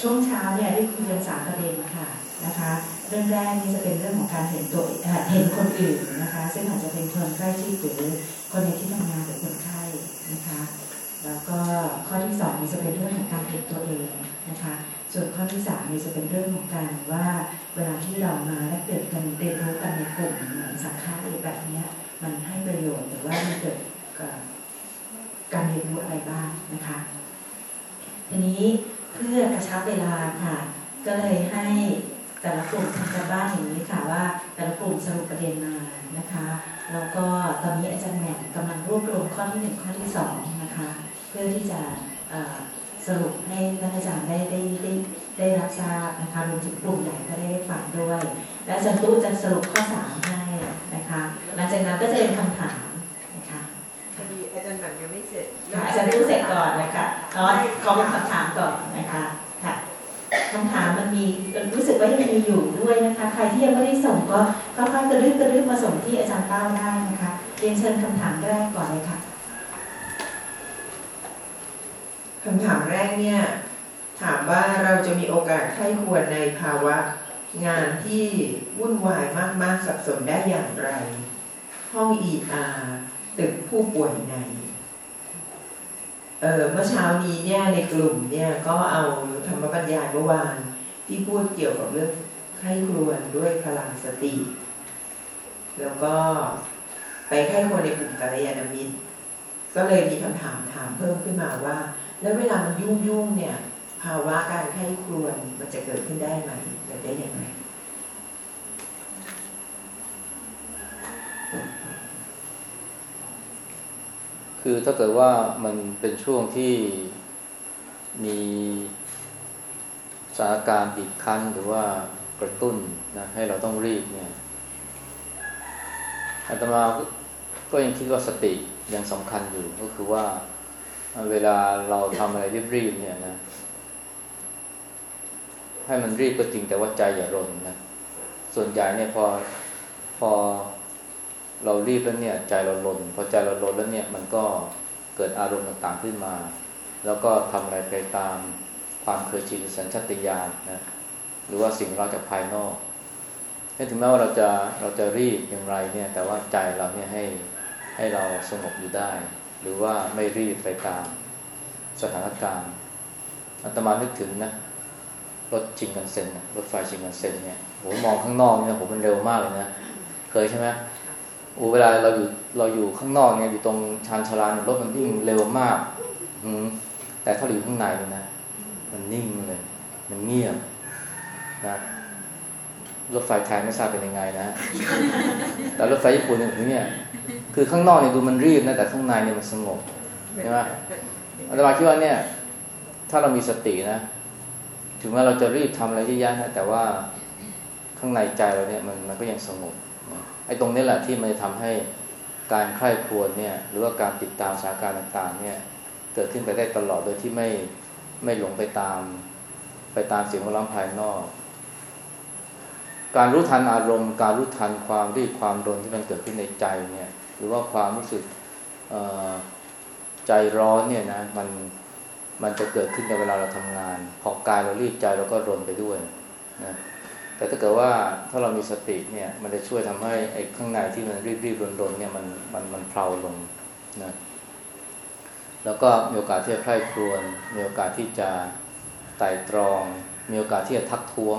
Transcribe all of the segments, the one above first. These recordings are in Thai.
ช่วงเช้าเนี่ยได้คุยกันสามประเด็นค่ะนะคะ เรื่องแรกนี่จะเป็นเรื่องของการเห็นตัวเห็นคนอื่นนะคะ ซึ่งอาจจะเป็นคนใกล้ชิดหรือคนในที่ทำงานหรือคนไข้นะคะ แล้วก็ข้อที่สองนี่จะเป็นเรื่องของการเห็นตัวเองนะคะ ส่วนข้อที่สามนี่จะเป็นเรื่องของการว่าเวลาที่เรามาแลกเปลี่ยนกันเรียนรู้กันในกลุ่มเหมือนสังฆาแบบนี้มันให้ประโยชน์หรือว่ามันเกิดการเรียนรู้อะไรบ้างนะคะ ทีนี้ เพื่อกระชับเวลาค่ะ ก็เลยให้แต่ละกลุ่มทำกันบ้านอย่างนี้ค่ะว่า แต่ละกลุ่มสรุปประเด็นมานะคะแล้วก็ตอนนี้อาจารย์แหม่กำลังรวบรวมข้อที่หนึ่งข้อที่สองนะคะเพื่อที่จะสรุปให้ท่านอาจารย์ได้ได้ได้ได้รับทราบนะคะรวมถึงกลุ่มใหญ่ก็ได้ฟังด้วย และอาจารย์ตู้จะสรุปข้อสามให้นะคะหลังจากนั้นก็จะเป็นคำถาม พอดีอาจารย์หนังยังไม่เสร็จอาจารย์ตู้เสร็จก่อนนะคะตอนขอคำถามก่อนนะคะค่ะคำถามมันมีรู้สึกว่ายังมีอยู่ด้วยนะคะ ใครที่ยังไม่ได้ส่งก็ค่อยๆกระดึ๊บกระดึ๊บมาส่งที่อาจารย์เป้าได้นะคะเรียนเชิญคำถามแรกก่อนเลยค่ะคำถามแรกเนี่ยถามว่าเราจะมีโอกาสไข้ควรในภาวะงานที่วุ่นวายมากๆสับสนได้อย่างไร ห้องอีอา ตึกผู้ป่วยในเออเมื่อเช้านี้เนี่ยในกลุ่มเนี่ยก็เอาธรรมบัญญายเมื่อวานที่พูดเกี่ยวกับเรื่องไข้ครวนด้วยพลังสติ แล้วก็ไปไข้ครวรในกลุ่มกัลยาณมิตร ก็เลยมีคำถามถามเพิ่มขึ้นมาว่า แล้วเวลามันยุ่งยุ่งเนี่ย ภาวะการไข้ครวนมันจะเกิดขึ้นได้ไหมเกิดได้ยังไง คือถ้าเกิดว่ามันเป็นช่วงที่มีสถานการณ์บีบคั้นหรือว่ากระตุ้นนะให้เราต้องรีบเนี่ยอาตมาก็ยังคิดว่าสติยังสำคัญอยู่ก็คือว่าเวลาเราทำอะไรรีบๆเนี่ยนะ ให้มันรีบก็จริงแต่ว่าใจอย่ารนนะส่วนใหญ่เนี่ยพอพอ เรารีบแล้วเนี่ยใจเราลนพอใจเราลนแล้วเนี่ยมันก็เกิดอารมณ์ต่างๆขึ้นมา แล้วก็ทำอะไรไปตามความเคยชินสัญชาตญาณนะหรือว่าสิ่งเราจากภายนอกถึงแม้ว่าเราจะเราจะรีบอย่างไรเนี่ยแต่ว่าใจเราเนี่ยให้ให้เราสงบอยู่ได้ หรือว่าไม่รีบไปตามสถานการณ์อาตมานึกถึงนะรถชิงกันเซ็นรถไฟชิงกันเซ็นเนี่ยโหมองข้างนอกเนี่ยโหมันเร็วมากเลยนะเคยใช่ไหม โอ้เวลาเราอยู่เราอยู่ข้างนอกเนี่ยอยู่ตรงชานชาลารถมันวิ่งเร็วมาก อืมแต่ถ้าอยู่ข้างในนะ มันนิ่งเลย มันเงียบนะรถไฟไทยไม่ทราบเป็นยังไงนะ แต่รถไฟญี่ปุ่นเนี่ย คือข้างนอกเนี่ยดูมันรีบนะแต่ข้างในเนี่ยมันสงบใช่ไหมอาตมาคิดว่าเนี่ย ถ้าเรามีสตินะ ถึงแม้เราจะรีบทำอะไรที่ยากนะแต่ว่าข้างในใจเราเนี่ยมันมันก็ยังสงบ ไอ้ตรงนี้แหละที่มันจะทำให้การใคร่ควญเนี่ย หรือว่าการติดตามสถานการณ์ต่างๆ เนี่ย เกิดขึ้นไปได้ตลอดโดยที่ไม่ไม่หลงไปตาม ไปตามเสียงร้องภายนอก การรู้ทันอารมณ์ การรู้ทันความรีบความรนที่มันเกิดขึ้นในใจเนี่ย หรือว่าความรู้สึกใจร้อนเนี่ยนะมันมันจะเกิดขึ้นในเวลาเราทำงาน พอกายเรารีบใจเราก็รนไปด้วยนะ แต่ถ้าเกิดว่าถ้าเรามีสติเนี่ยมันจะช่วยทำให้ไอ้ข้างในที่มันรีบรีบรนๆเนี่ยมันมันมันเพลาลงนะแล้วก็มีโอกาสที่จะใคร่ครวญมีโอกาสที่จะไต่ตรอง มีโอกาสที่จะทักท้วง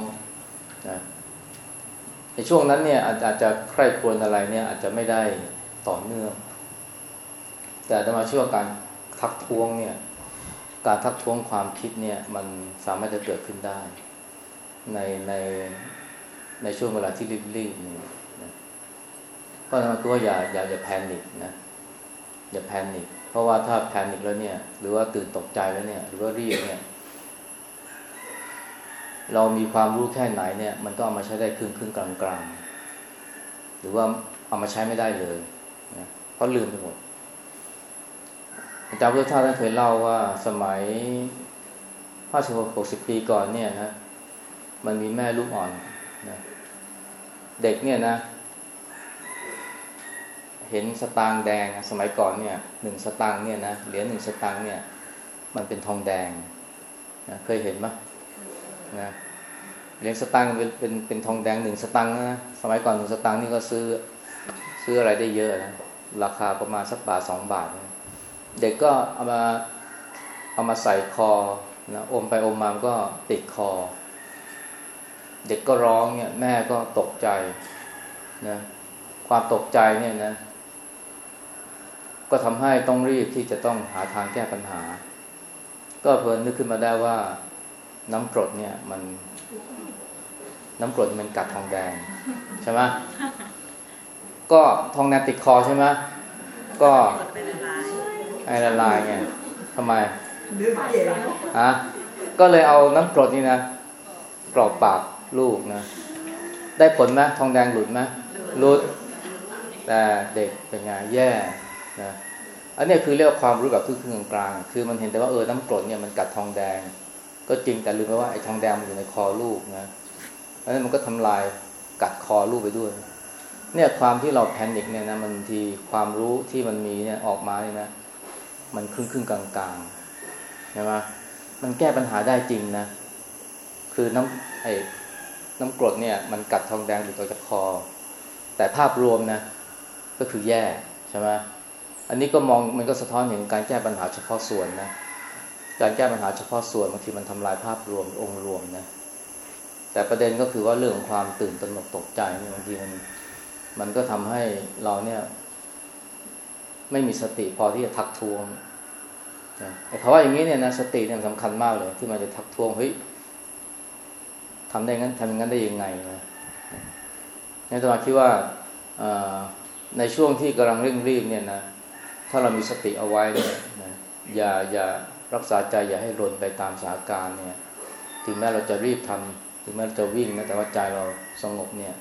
นะในช่วงนั้นเนี่ยอาจจะใคร่ครวญอะไรเนี่ยอาจจะไม่ได้ต่อเนื่อง แต่จะมาช่วยการทักท้วงเนี่ยการทักท้วงความคิดเนี่ยมันสามารถจะเกิดขึ้นได้ ในในในช่วงเวลาที่รีบๆนี่นะเพราะฉะนั้นก็อย่าอย่าอย่าแพนิคนะอย่าแพนิคเพราะว่าถ้าแพนิคแล้วเนี่ย หรือว่าตื่นตกใจแล้วเนี่ย หรือว่ารีบเนี่ย เรามีความรู้แค่ไหนเนี่ย มันก็เอามาใช้ได้ครึ่งครึ่งกลางกลางหรือว่าเอามาใช้ไม่ได้เลยนะเพราะลืมไปหมดอาจารย์พุทธทาสท่านเคยเล่าว่าสมัยห้าสิบหกสิบปีก่อนเนี่ยนะ มันมีแม่ลูกอ่อนนะเด็กเนี่ยนะ เห็นสตางค์แดงสมัยก่อนเนี่ยหนึ่งสตางค์เนี่ยนะเหรียญหนึ่งสตางค์เนี่ย มันเป็นทองแดงนะเคยเห็นไหมนะเหรียญสตังค์เป็นเป็นเป็นทองแดงหนึ่งสตังค์นะสมัยก่อนหนึ่งสตังค์นี่ก็ซื้อซื้ออะไรได้เยอะนะราคาประมาณสักบาทสองบาทนะเด็กก็เอามาเอามาใส่คอนะอมไปอมมาก็ติดคอ เด็กก็ร้องเนี่ย แม่ก็ตกใจนะความตกใจเนี่ยนะ ก็ทำให้ต้องรีบที่จะต้องหาทางแก้ปัญหา ก็เพลินนึกขึ้นมาได้ว่า น้ำกรดเนี่ย มัน น้ำกรดมันกัดทองแดงใช่ไหมก็ทองแดงติดคอใช่ไหมก็ไอ้ละลายไงทำไมฮะก็เลยเอาน้ำกรดนี่นะกรอกปาก ลูกนะ ได้ผลไหมทองแดงหลุดไหมหลุด แต่เด็กเป็นไงแย่นะอันนี้คือเรียกว่าความรู้แบบครึ่งกลางคือมันเห็นแต่ว่าเออน้ำกรดเนี่ยมันกัดทองแดง ก็จริงแต่ลืมไปว่าไอ้ทองแดงมันอยู่ในคอลูกนะเพราะฉะนั้นมันก็ทำลายกัดคอลูกไปด้วย เนี่ยความที่เราแพนิคเนี่ยนะมันทีความรู้ที่มันมีเนี่ยออกมาเนี่ยนะมันครึ่งครึ่งๆกลางใช่ไหมมันแก้ปัญหาได้จริงนะ คือน้ำไอ้ น้ำกรดเนี่ยมันกัดทองแดงหลุดออกจากคอ แต่ภาพรวมนะ ก็คือแย่ใช่ไหมอันนี้ก็มองมันก็สะท้อนเห็นการแก้ปัญหาเฉพาะส่วนนะการแก้ปัญหาเฉพาะส่วนบางทีมันทำลายภาพรวมองค์รวมนะแต่ประเด็นก็คือว่าเรื่องของความตื่นตระหนกตกใจบางทีมันมันก็ทำให้เราเนี่ยไม่มีสติพอที่จะทักท้วงนะไอ้ภาวะอย่างนี้เนี่ยนะสติเนี่ยสำคัญมากเลย ที่มันจะทักท้วงเฮ้ย ทำได้งั้นทำอย่างนั้นได้ยังไงนะนี่ตมาคิดว่าในช่วงที่กำลังเร่งรีบเนี่ยนะถ้าเรามีสติเอาไว้เนี่ยนะอย่าอย่ารักษาใจอย่าให้รนไปตามสถานการณ์เนี่ย ถึงแม้เราจะรีบทำถึงแม้เราจะวิ่งนะแต่ว่าใจเราสงบเนี่ย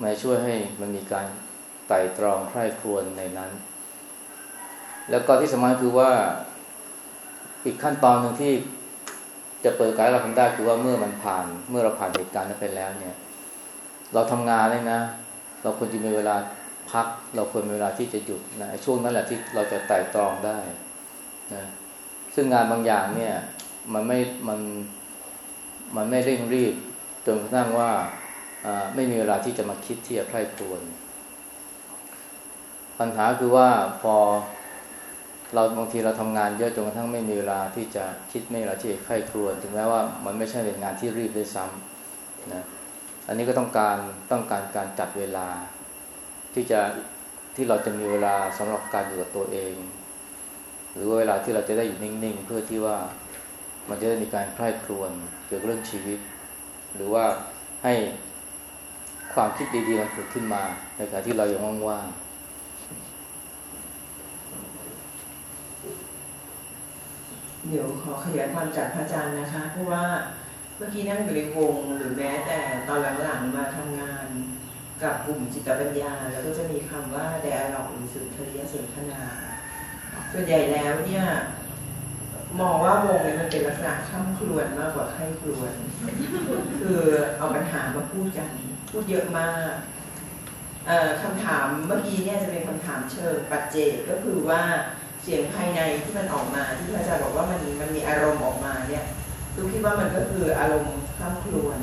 มันช่วยให้มันมีการไต่ตรองใคร่ครวญในนั้น แล้วก็ที่สำคัญคือว่าอีกขั้นตอนหนึ่งที่ จะเปิดการเราทำได้คือว่าเมื่อมันผ่าน เมื่อเราผ่านเหตุการณ์นั้นไปแล้วเนี่ย เราทำงานเลยนะ เราควรจะมีเวลาพัก เราควรมีเวลาที่จะหยุดนะช่วงนั้นแหละที่เราจะไต่ตรองได้นะซึ่งงานบางอย่างเนี่ยมันไม่มันมันไม่เร่งรีบจนกระทั่งว่าไม่มีเวลาที่จะมาคิดที่จะใคร่ครวญปัญหาคือว่าพอ เราบางทีเราทำงานเยอะจนกระทั่งไม่มีเวลาที่จะคิดไม่เวลาที่จะใคร่ครวญถึงแม้ว่ามันไม่ใช่เป็นงานที่รีบด้วยซ้ำนะอันนี้ก็ต้องการต้องการการจัดเวลา ที่จะที่เราจะมีเวลาสำหรับการอยู่กับตัวเอง หรือว่าเวลาที่เราจะได้อยู่นิ่งๆ เพื่อที่ว่ามันจะได้มีการใคร่ครวญเกี่ยวกับเรื่องชีวิต หรือว่าให้ความคิดดีๆมันเกิดขึ้นมาในขณะที่เรายังว่างๆ เดี๋ยวขอขยายความจากพระอาจารย์นะคะ เพราะว่าเมื่อกี้นั่งอยู่ในวงหรือแม้แต่ตอนหลังๆมาทำงาน กับกลุ่มจิตปัญญา แล้วก็จะมีคำว่าไดอะล็อกหรือสุนทรียสนทนา ส่วนใหญ่แล้วเนี่ยมองว่าวงเนี่ยมันเป็นลักษณะข้ามครวนมากกว่าไข้ครวนคือเอาปัญหามาพูดกัน พูดเยอะมากคำถามเมื่อกี้เนี่ยจะเป็นคำถามเชิงปัจเจกก็คือว่า เสียงภายในที่มันออกมาที่พระอาจารย์บอกว่ามันมันมีอารมณ์ออกมาเนี่ยดูคิดว่ามันก็คืออารมณ์ข้ามครวน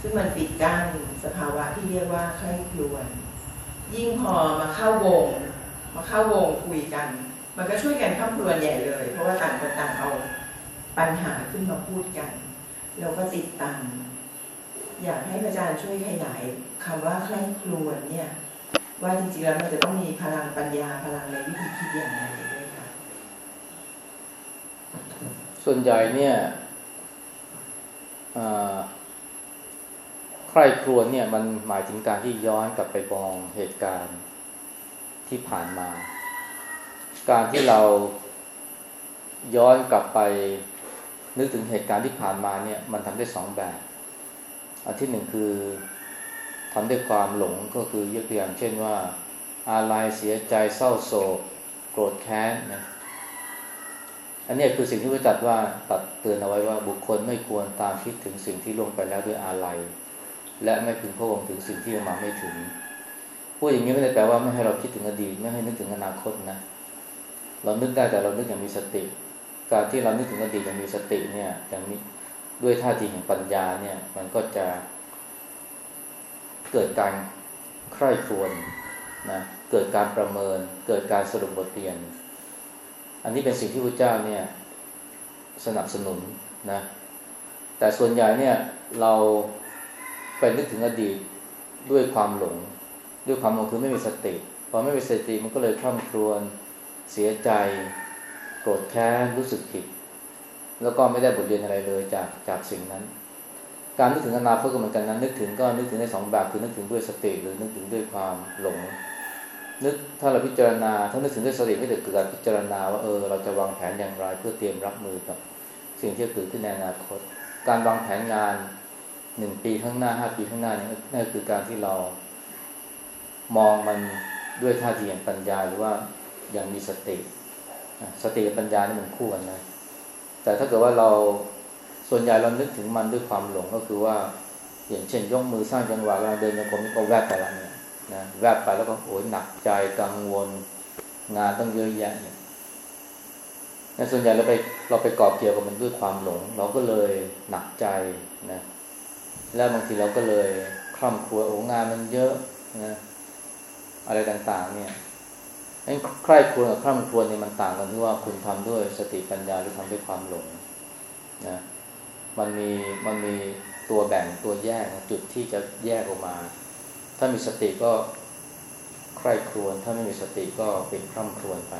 ซึ่งมันปิดกั้นสภาวะที่เรียกว่าข้ครวน ยิ่งพอมาเข้าวง มาเข้าวงคุยกัน มันก็ช่วยกันข้ามครวนใหญ่เลย เพราะว่าต่างคนต่างเอาปัญหาขึ้นมาพูดกันแล้วก็ติดตามอยากให้พระอาจารย์ช่วยขยายคำว่าข้ครวนเนี่ย ว่าจริงๆแล้วมันจะต้องมีพลังปัญญาพลังในวิธีคิดอย่างไรด้วยค่ะ ส่วนใหญ่เนี่ยใครครวญเนี่ยมันหมายถึงการที่ย้อนกลับไปมองเหตุการณ์ที่ผ่านมา การที่เราย้อนกลับไปนึกถึงเหตุการณ์ที่ผ่านมาเนี่ย มันทำได้สองแบบ อันที่หนึ่งคือ ทำด้วยความหลงก็คือยกตัวอย่างเช่นว่า อาลัยเสียใจเศร้าโศก โกรธแค้นนะอันนี้คือสิ่งที่พระจัดว่าตัดเตือนเอาไว้ว่าบุคคลไม่ควรตามคิดถึงสิ่งที่ล่วงไปแล้วด้วยอาลัยและไม่พึงพะวงถึงสิ่งที่ยังมาไม่ถึงพูดอย่างนี้ไม่ได้แปลว่าไม่ให้เราคิดถึงอดีตไม่ให้นึกถึงอนาคตนะ เรานึกได้แต่เรานึกอย่างมีสติ การที่เรานึกถึงอดีตอย่างมีสติเนี่ยอย่างมีด้วยท่าทีแห่งปัญญาเนี่ย มันก็จะ เกิดการใคร่ครวญนะเกิดการประเมิน เกิดการสรุปบทเรียน อันนี้เป็นสิ่งที่พระเจ้าเนี่ยสนับสนุนนะแต่ส่วนใหญ่เนี่ยเราไปนึกถึงอดีตด้วยความหลง ด้วยความหลงคือไม่มีสติพอไม่มีสติมันก็เลยคล่ำครวญเสียใจ โกรธแค้นรู้สึกผิด แล้วก็ไม่ได้บทเรียนอะไรเลยจากจากสิ่งนั้น การนึกถึงอนาคตก็เหมือนกันนะนึกถึงก็นึกถึงในสองแบบคือนึกถึงด้วยสติหรือนึกถึงด้วยความหลง นึกถ้าเราพิจารณาถ้านึกถึงด้วยสติไม่ได้เกิดการพิจารณาว่าเออเราจะวางแผนอย่างไรเพื่อเตรียมรับมือกับ สิ่งที่จะเกิดขึ้นในอนาคต การวางแผนงานหนึ่งปีข้างหน้าห้าปีข้างหน้านี่นั่นคือการที่เรา มองมันด้วยท่าทีอย่างปัญญาหรือว่าอย่างมีสติ สติกับปัญญานี่มันคู่กันนะแต่ถ้าเกิดว่าเรา ส่วนใหญ่เรานึกถึงมันด้วยความหลงก็คือว่า อย่างเช่นยกมือสร้างจังหวะเวลาเดินโยกมนี่ก็แวบไปแล้วเนี่ยนะแวบไปแล้วก็โอ้ยหนักใจกังวล งานต้องเยอะแยะเนี่ยนะส่วนใหญ่เราไปเราไปกอบเกี่ยวกับมันด้วยความหลง เราก็เลยหนักใจนะแล้วบางทีเราก็เลยคล่ำครัวโอ้งานมันเยอะนะอะไรต่างๆ เนี่ยไอ้ใคร่ครวญกับคล่ำครวญเนี่ยมันต่างกันที่ว่าคุณทำด้วยสติปัญญาหรือทำด้วยความหลงนะ มันมีมันมีตัวแบ่งตัวแยกจุดที่จะแยกออกมา ถ้ามีสติก็ใคร่ครวญถ้าไม่มีสติก็เป็นคล่ำครวญไป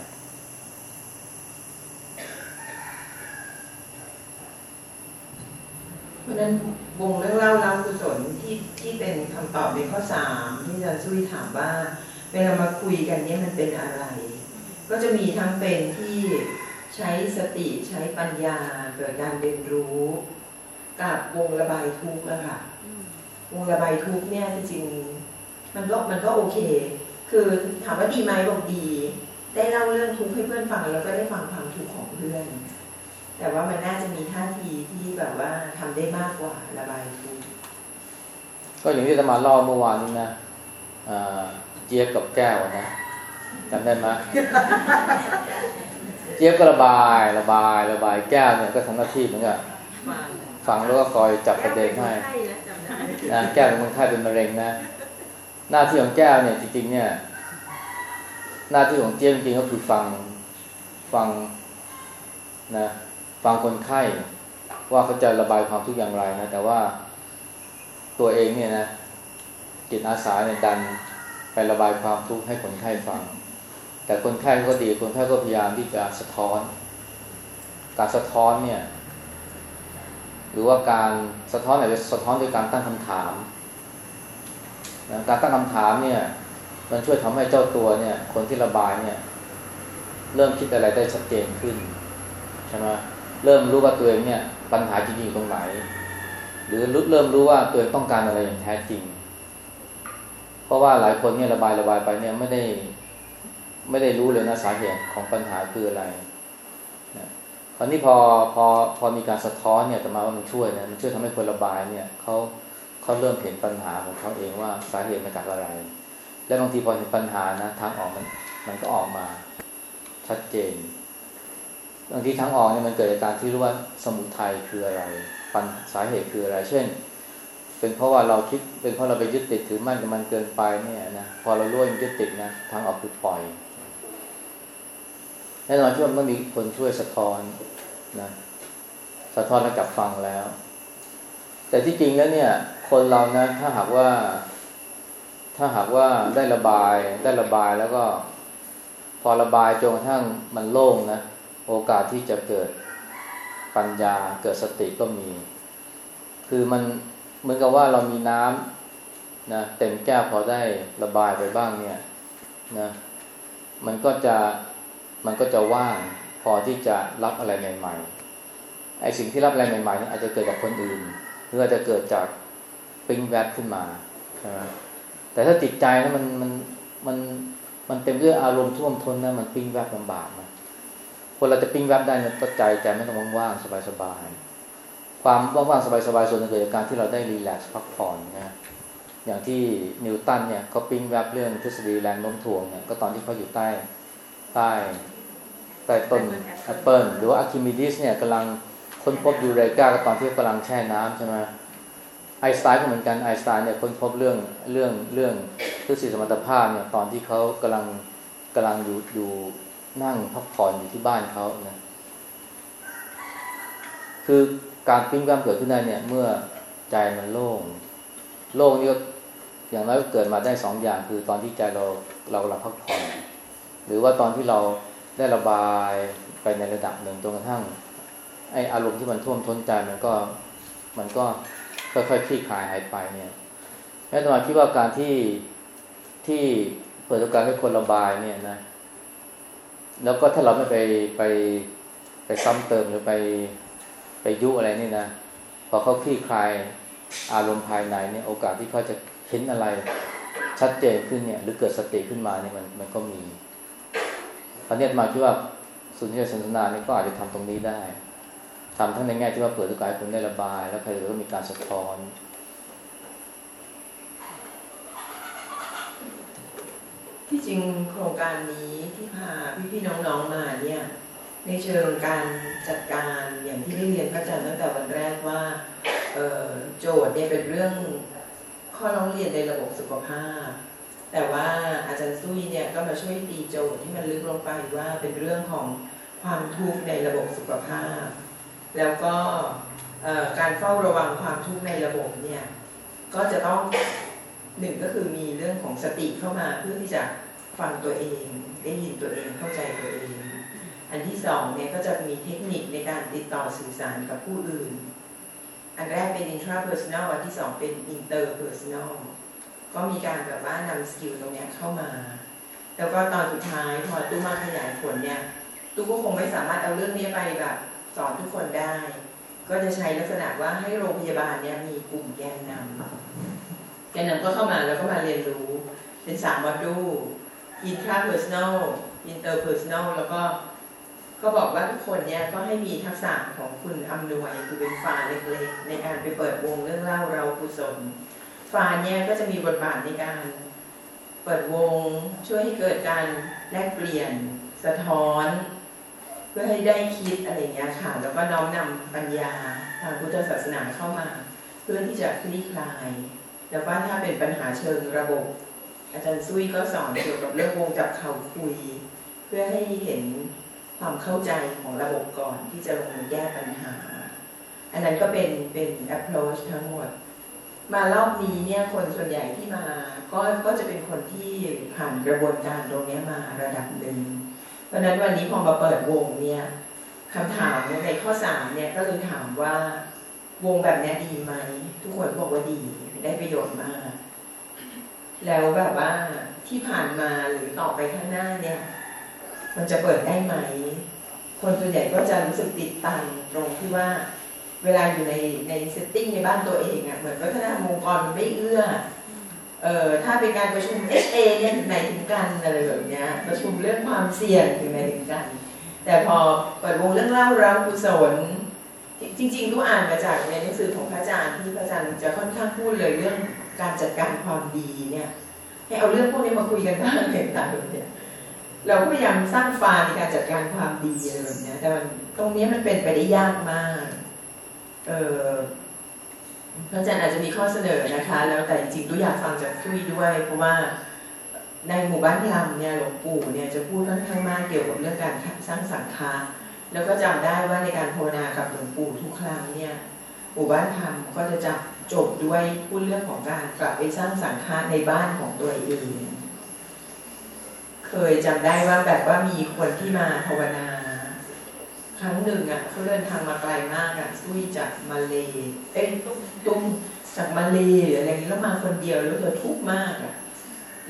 เพราะนั้นวงเรื่องเล่าเล่ากุศลที่ที่เป็นคำตอบในข้อสามที่อาจารย์ซุยถามว่าเวลามาคุยกันเนี่ยมันเป็นอะไร ก็จะมีทั้งเป็นที่ใช้สติใช้ปัญญาเกิดการเรียนรู้ กับวงระบายทุกข์อะค่ะวงระบายทุกข์เนี่ยจริงๆมันก็มันก็โอเค คือถามว่าดีไหมบอกดี ได้เล่าเรื่องทุกข์ให้เพื่อนฟังแล้วก็ได้ฟังความทุกข์ของเพื่อน แต่ว่ามันน่าจะมีท่าทีที่แบบว่าทำได้มากกว่าระบายทุกข์ก็อย่างที่อาตมาเล่าเมื่อวานนี้นะอ่าเจี๊ยบกับแก้วนะจำได้ไหมเจี๊ยบก็ระบายระบายระบายแก้วเนี่ยก็ทำหน้าที่เหมือนกับ ฟังแล้วก็คอยจับประเด็นให้นะแก้วเป็นคนไข้เป็นมะเร็งนะ หน้าที่ของแก้วเนี่ยจริงๆเนี่ย หน้าที่ของเจี๊ยบจริงก็คือฟังฟังนะฟังคนไข้ว่าเขาจะระบายความทุกข์อย่างไรนะ แต่ว่าตัวเองเนี่ยนะจิตอาสาเนี่ยดันไประบายความทุกข์ให้คนไข้ฟัง แต่คนไข้ก็ดีคนไข้ก็พยายามที่จะสะท้อน การสะท้อนเนี่ย หรือว่าการสะท้อนอาจจะสะท้อนโดยการตั้งคำถามนะการตั้งคำถามเนี่ย มันช่วยทำให้เจ้าตัวเนี่ย คนที่ระบายเนี่ย เริ่มคิดอะไรได้ชัดเจนขึ้นใช่ไหมเริ่มรู้ว่าตัวเองเนี่ย ปัญหาจริงๆอยู่ตรงไหน หรือรู้เริ่มรู้ว่าตัวเองต้องการอะไรอย่างแท้จริง เพราะว่าหลายคนเนี่ยระบายระบายไปเนี่ยไม่ได้ ไม่ได้รู้เลยนะสาเหตุของปัญหาคืออะไร ตอนนี้พอพอพอมีการสะท้อนเนี่ยแต่มาว่ามันช่วยนะมันช่วยทำให้คนระบายเนี่ยเขาเขาเริ่มเห็นปัญหาของเขาเองว่าสาเหตุมาจากอะไร และบางทีพอเห็นปัญหานะทางออกมันมันก็ออกมาชัดเจนบางทีทางออกเนี่ยมันเกิดจากการที่รู้ว่าสมุทัยคืออะไร ปัญสาเหตุคืออะไร เช่น เป็นเพราะว่าเราคิดเป็นเพราะเราไปยึดติดถือมั่นกับมันเกินไปเนี่ยนะพอเรารู้ว่ามันยึดติดนะทางออกคือปล่อย แน่นอนที่มันต้องมีคนช่วยสะท้อนนะสะท้อนแล้วจับฟังแล้ว แต่ที่จริงแล้วเนี่ย คนเรานะถ้าหากว่า ถ้าหากว่าได้ระบายได้ระบายแล้วก็ พอระบายจนกระทั่งมันโล่งนะโอกาสที่จะเกิดปัญญาเกิดสติก็มี คือมันเหมือนกับว่าเรามีน้ำนะเต็มแก้วพอได้ระบายไปบ้างเนี่ยนะมันก็จะ มันก็จะว่างพอที่จะรับอะไรใหม่ๆไอ้สิ่งที่รับอะไรใหม่ๆนั้นอาจจะเกิดจากคนอื่นหรืออาจจะเกิดจากปิ้งแวบขึ้นมาใช่ไหมแต่ถ้าจิตใจนะมันมันมันมันเต็มด้วยอารมณ์ท่วมท้นนะมันปิ้งแวบลำบากนะคนเราจะปิ้งแวบได้เนี่ยก็ใจใจไม่ต้องว่างๆสบายๆความว่างๆสบายๆส่วนหนึ่งเกิดจากการที่เราได้รีแลกซ์พักผ่อนนะอย่างที่นิวตันเนี่ยเขาปิ้งแวบเรื่องทฤษฎีแรงโน้มถ่วงเนี่ยก็ตอนที่เขาอยู่ใต้ ใต้ใต้ต้นแอปเปิลหรือว่าอาร์คิมิดีสเนี่ยกำลังโคค้นพบ Eureka ก็ตอนที่กำลังแช่น้ำใช่ไหมไอน์สไตน์ก็เหมือนกันไอน์สไตน์เนี่ยค้นพบเรื่องเรื่องเรื่องทฤษฎีสัมพัทธภาพเนี่ยตอนที่เขากำลังกำลังอยู่อยู่นั่งพักผ่อนอยู่ที่บ้านเขานะคือการปิ้งกล้ามเกิดขึ้นได้เนี่ย เมื่อใจมันโล่งโล่งนี่ก็อย่างน้อยก็เกิดมาได้สองอย่าง คือตอนที่ใจเราเรากำลังพักผ่อน หรือว่าตอนที่เราได้ระบายไปในระดับหนึ่งจนกระทั่งไออารมณ์ที่มันท่วมท้นใจมันก็มันก็ค่อยๆคลี่คลายหายไปเนี่ยแม้ตมาคิดว่าการที่ที่เปิดโอกาสให้คนระบายเนี่ยนะ แล้วก็ถ้าเราไม่ไปไปไปซ้ำเติมหรือไปไปยุอะไรนี่นะ พอเขาคลี่คลายอารมณ์ภายในเนี่ยโอกาสที่เขาจะเห็นอะไรชัดเจนขึ้นเนี่ย หรือเกิดสติขึ้นมาเนี่ยมันมันก็มี ตอนนี้มาคิดว่าสุนทรสนทนาเนี่ยก็อาจจะทำตรงนี้ได้ทำทั้งในแง่ที่ว่าเปิดโอกาสให้คนได้ระบาย แล้วใครก็มีการสะท้อนที่จริงโครงการนี้ที่พาพี่ๆน้องๆมาเนี่ยในเชิงการจัดการอย่างที่ได้เรียนพระอาจารย์ตั้งแต่วันแรกว่าโจทย์เนี่ยเป็นเรื่องข้อร้องเรียนในระบบสุขภาพ แต่ว่าอาจารย์ซุยเนี่ยก็มาช่วยตีโจทย์ที่มันลึกลงไปว่าเป็นเรื่องของความทุกข์ในระบบสุขภาพ แล้วก็การเฝ้าระวังความทุกข์ในระบบเนี่ยก็จะต้องหนึ่งก็คือมีเรื่องของสติเข้ามาเพื่อที่จะฟังตัวเอง ได้ยินตัวเองเข้าใจตัวเอง อันที่สองเนี่ยก็จะมีเทคนิคในการติดต่อสื่อสารกับผู้อื่น อันแรกเป็น intrapersonal อันที่สองเป็น interpersonal ก็มีการแบบว่านำสกิลตรงเนี้ยเข้ามา แล้วก็ตอนสุดท้ายพอตู้มาขยายผลเนี่ยตู้ก็คงไม่สามารถเอาเรื่องนี้ไปแบบสอนทุกคนได้ ก็จะใช้ลักษณะว่าให้โรงพยาบาลเนี่ยมีกลุ่มแกนนำแกนนำก็เข้ามาแล้วก็มาเรียนรู้ เป็นสามวอดู intrapersonal interpersonal แล้วก็ก็บอกว่าทุกคนเนี่ยก็ให้มีทักษะของคุณอำนวยคือเป็นฟาเล็กๆ ในการไปเปิดวงเรื่องเล่าเรากุศล ฟาเนี่ยก็จะมีบทบาทในการ เปิดวง ช่วยให้เกิดการแลกเปลี่ยน สะท้อน เพื่อให้ได้คิดอะไรเงี้ยค่ะ แล้วก็น้อมนำปัญญาทางพุทธศาสนาเข้ามา เพื่อที่จะคลี่คลายแล้วก็ถ้าเป็นปัญหาเชิงระบบ อาจารย์ซุยก็สอนเกี่ยวกับเรื่องวงจับเข่าคุย เพื่อให้เห็นความเข้าใจของระบบก่อนที่จะลงมือแก้ปัญหา อันนั้นก็เป็นเป็น approach ทั้งหมด มารอบนี้เนี่ยคนส่วนใหญ่ที่มา ก็ก็จะเป็นคนที่ผ่านกระบวนการตรงนี้มาระดับหนึ่งเพราะฉะนั้นวันนี้พอมาเปิดวงเนี่ยคำถามในข้อสามเนี่ยก็เลยถามว่าวงแบบนี้ดีไหมทุกคนบอกว่าดีได้ประโยชน์มาก แล้วแบบว่าที่ผ่านมาหรือต่อไปข้างหน้าเนี่ย มันจะเปิดได้ไหม คนส่วนใหญ่ก็จะรู้สึกติดตันตรงที่ว่า เวลาอยู่ในในเซตติ้งในบ้านตัวเองอะ่ะเหมือนวัฒนธรรมองค์กรมันไม่เอื้อเอ่อถ้าเป็นการประชุม SA เนี่ยถึงไหนถึงกันอะไรแบบเนี้ยประชุมเรื่องความเสี่ยงถึงไหนถึงกัน แต่พอเปิดวงเรื่องเล่าเรากุศลจริงๆต้องอ่านมาจากในหนังสือของพระอาจารย์ที่พระอาจารย์จะค่อนข้างพูดเลยเรื่องการจัดการความดีเนี่ยให้เอาเรื่องพวกนี้มาคุยกันบ้างเห็นต่างแบบเนี้ยเราก็พยายามสร้างฟาในการจัดการความดีอะไรแบบนี้แต่มันตรงนี้มันเป็นไปได้ยากมาก เออพระอาจารย์อาจจะมีข้อเสนอนะคะ แล้วแต่จริงๆตัวอยากฟังจากทุยด้วย เพราะว่าในหมู่บ้านที่รำเนี่ยหลวงปู่เนี่ยจะพูดค่อนข้างมากเกี่ยวกับเรื่องการสร้างสังฆาแล้วก็จำได้ว่าในการภาวนากับหลวงปู่ทุกครั้งเนี่ยหมู่บ้านธรรมก็จะจับจบด้วยพูดเรื่องของการกลับไปสร้างสังฆาในบ้านของตัวเอง เคยจำได้ว่าแบบว่ามีคนที่มาภาวนา ครั้งหนึ่งอะเขาเดินทางมาไกลมากอะซุยจากมาเลเอ้ยตุ้มจากมาเลหรืออะไรนี้แล้วมาคนเดียวแล้วเธอทุกข์มากอะ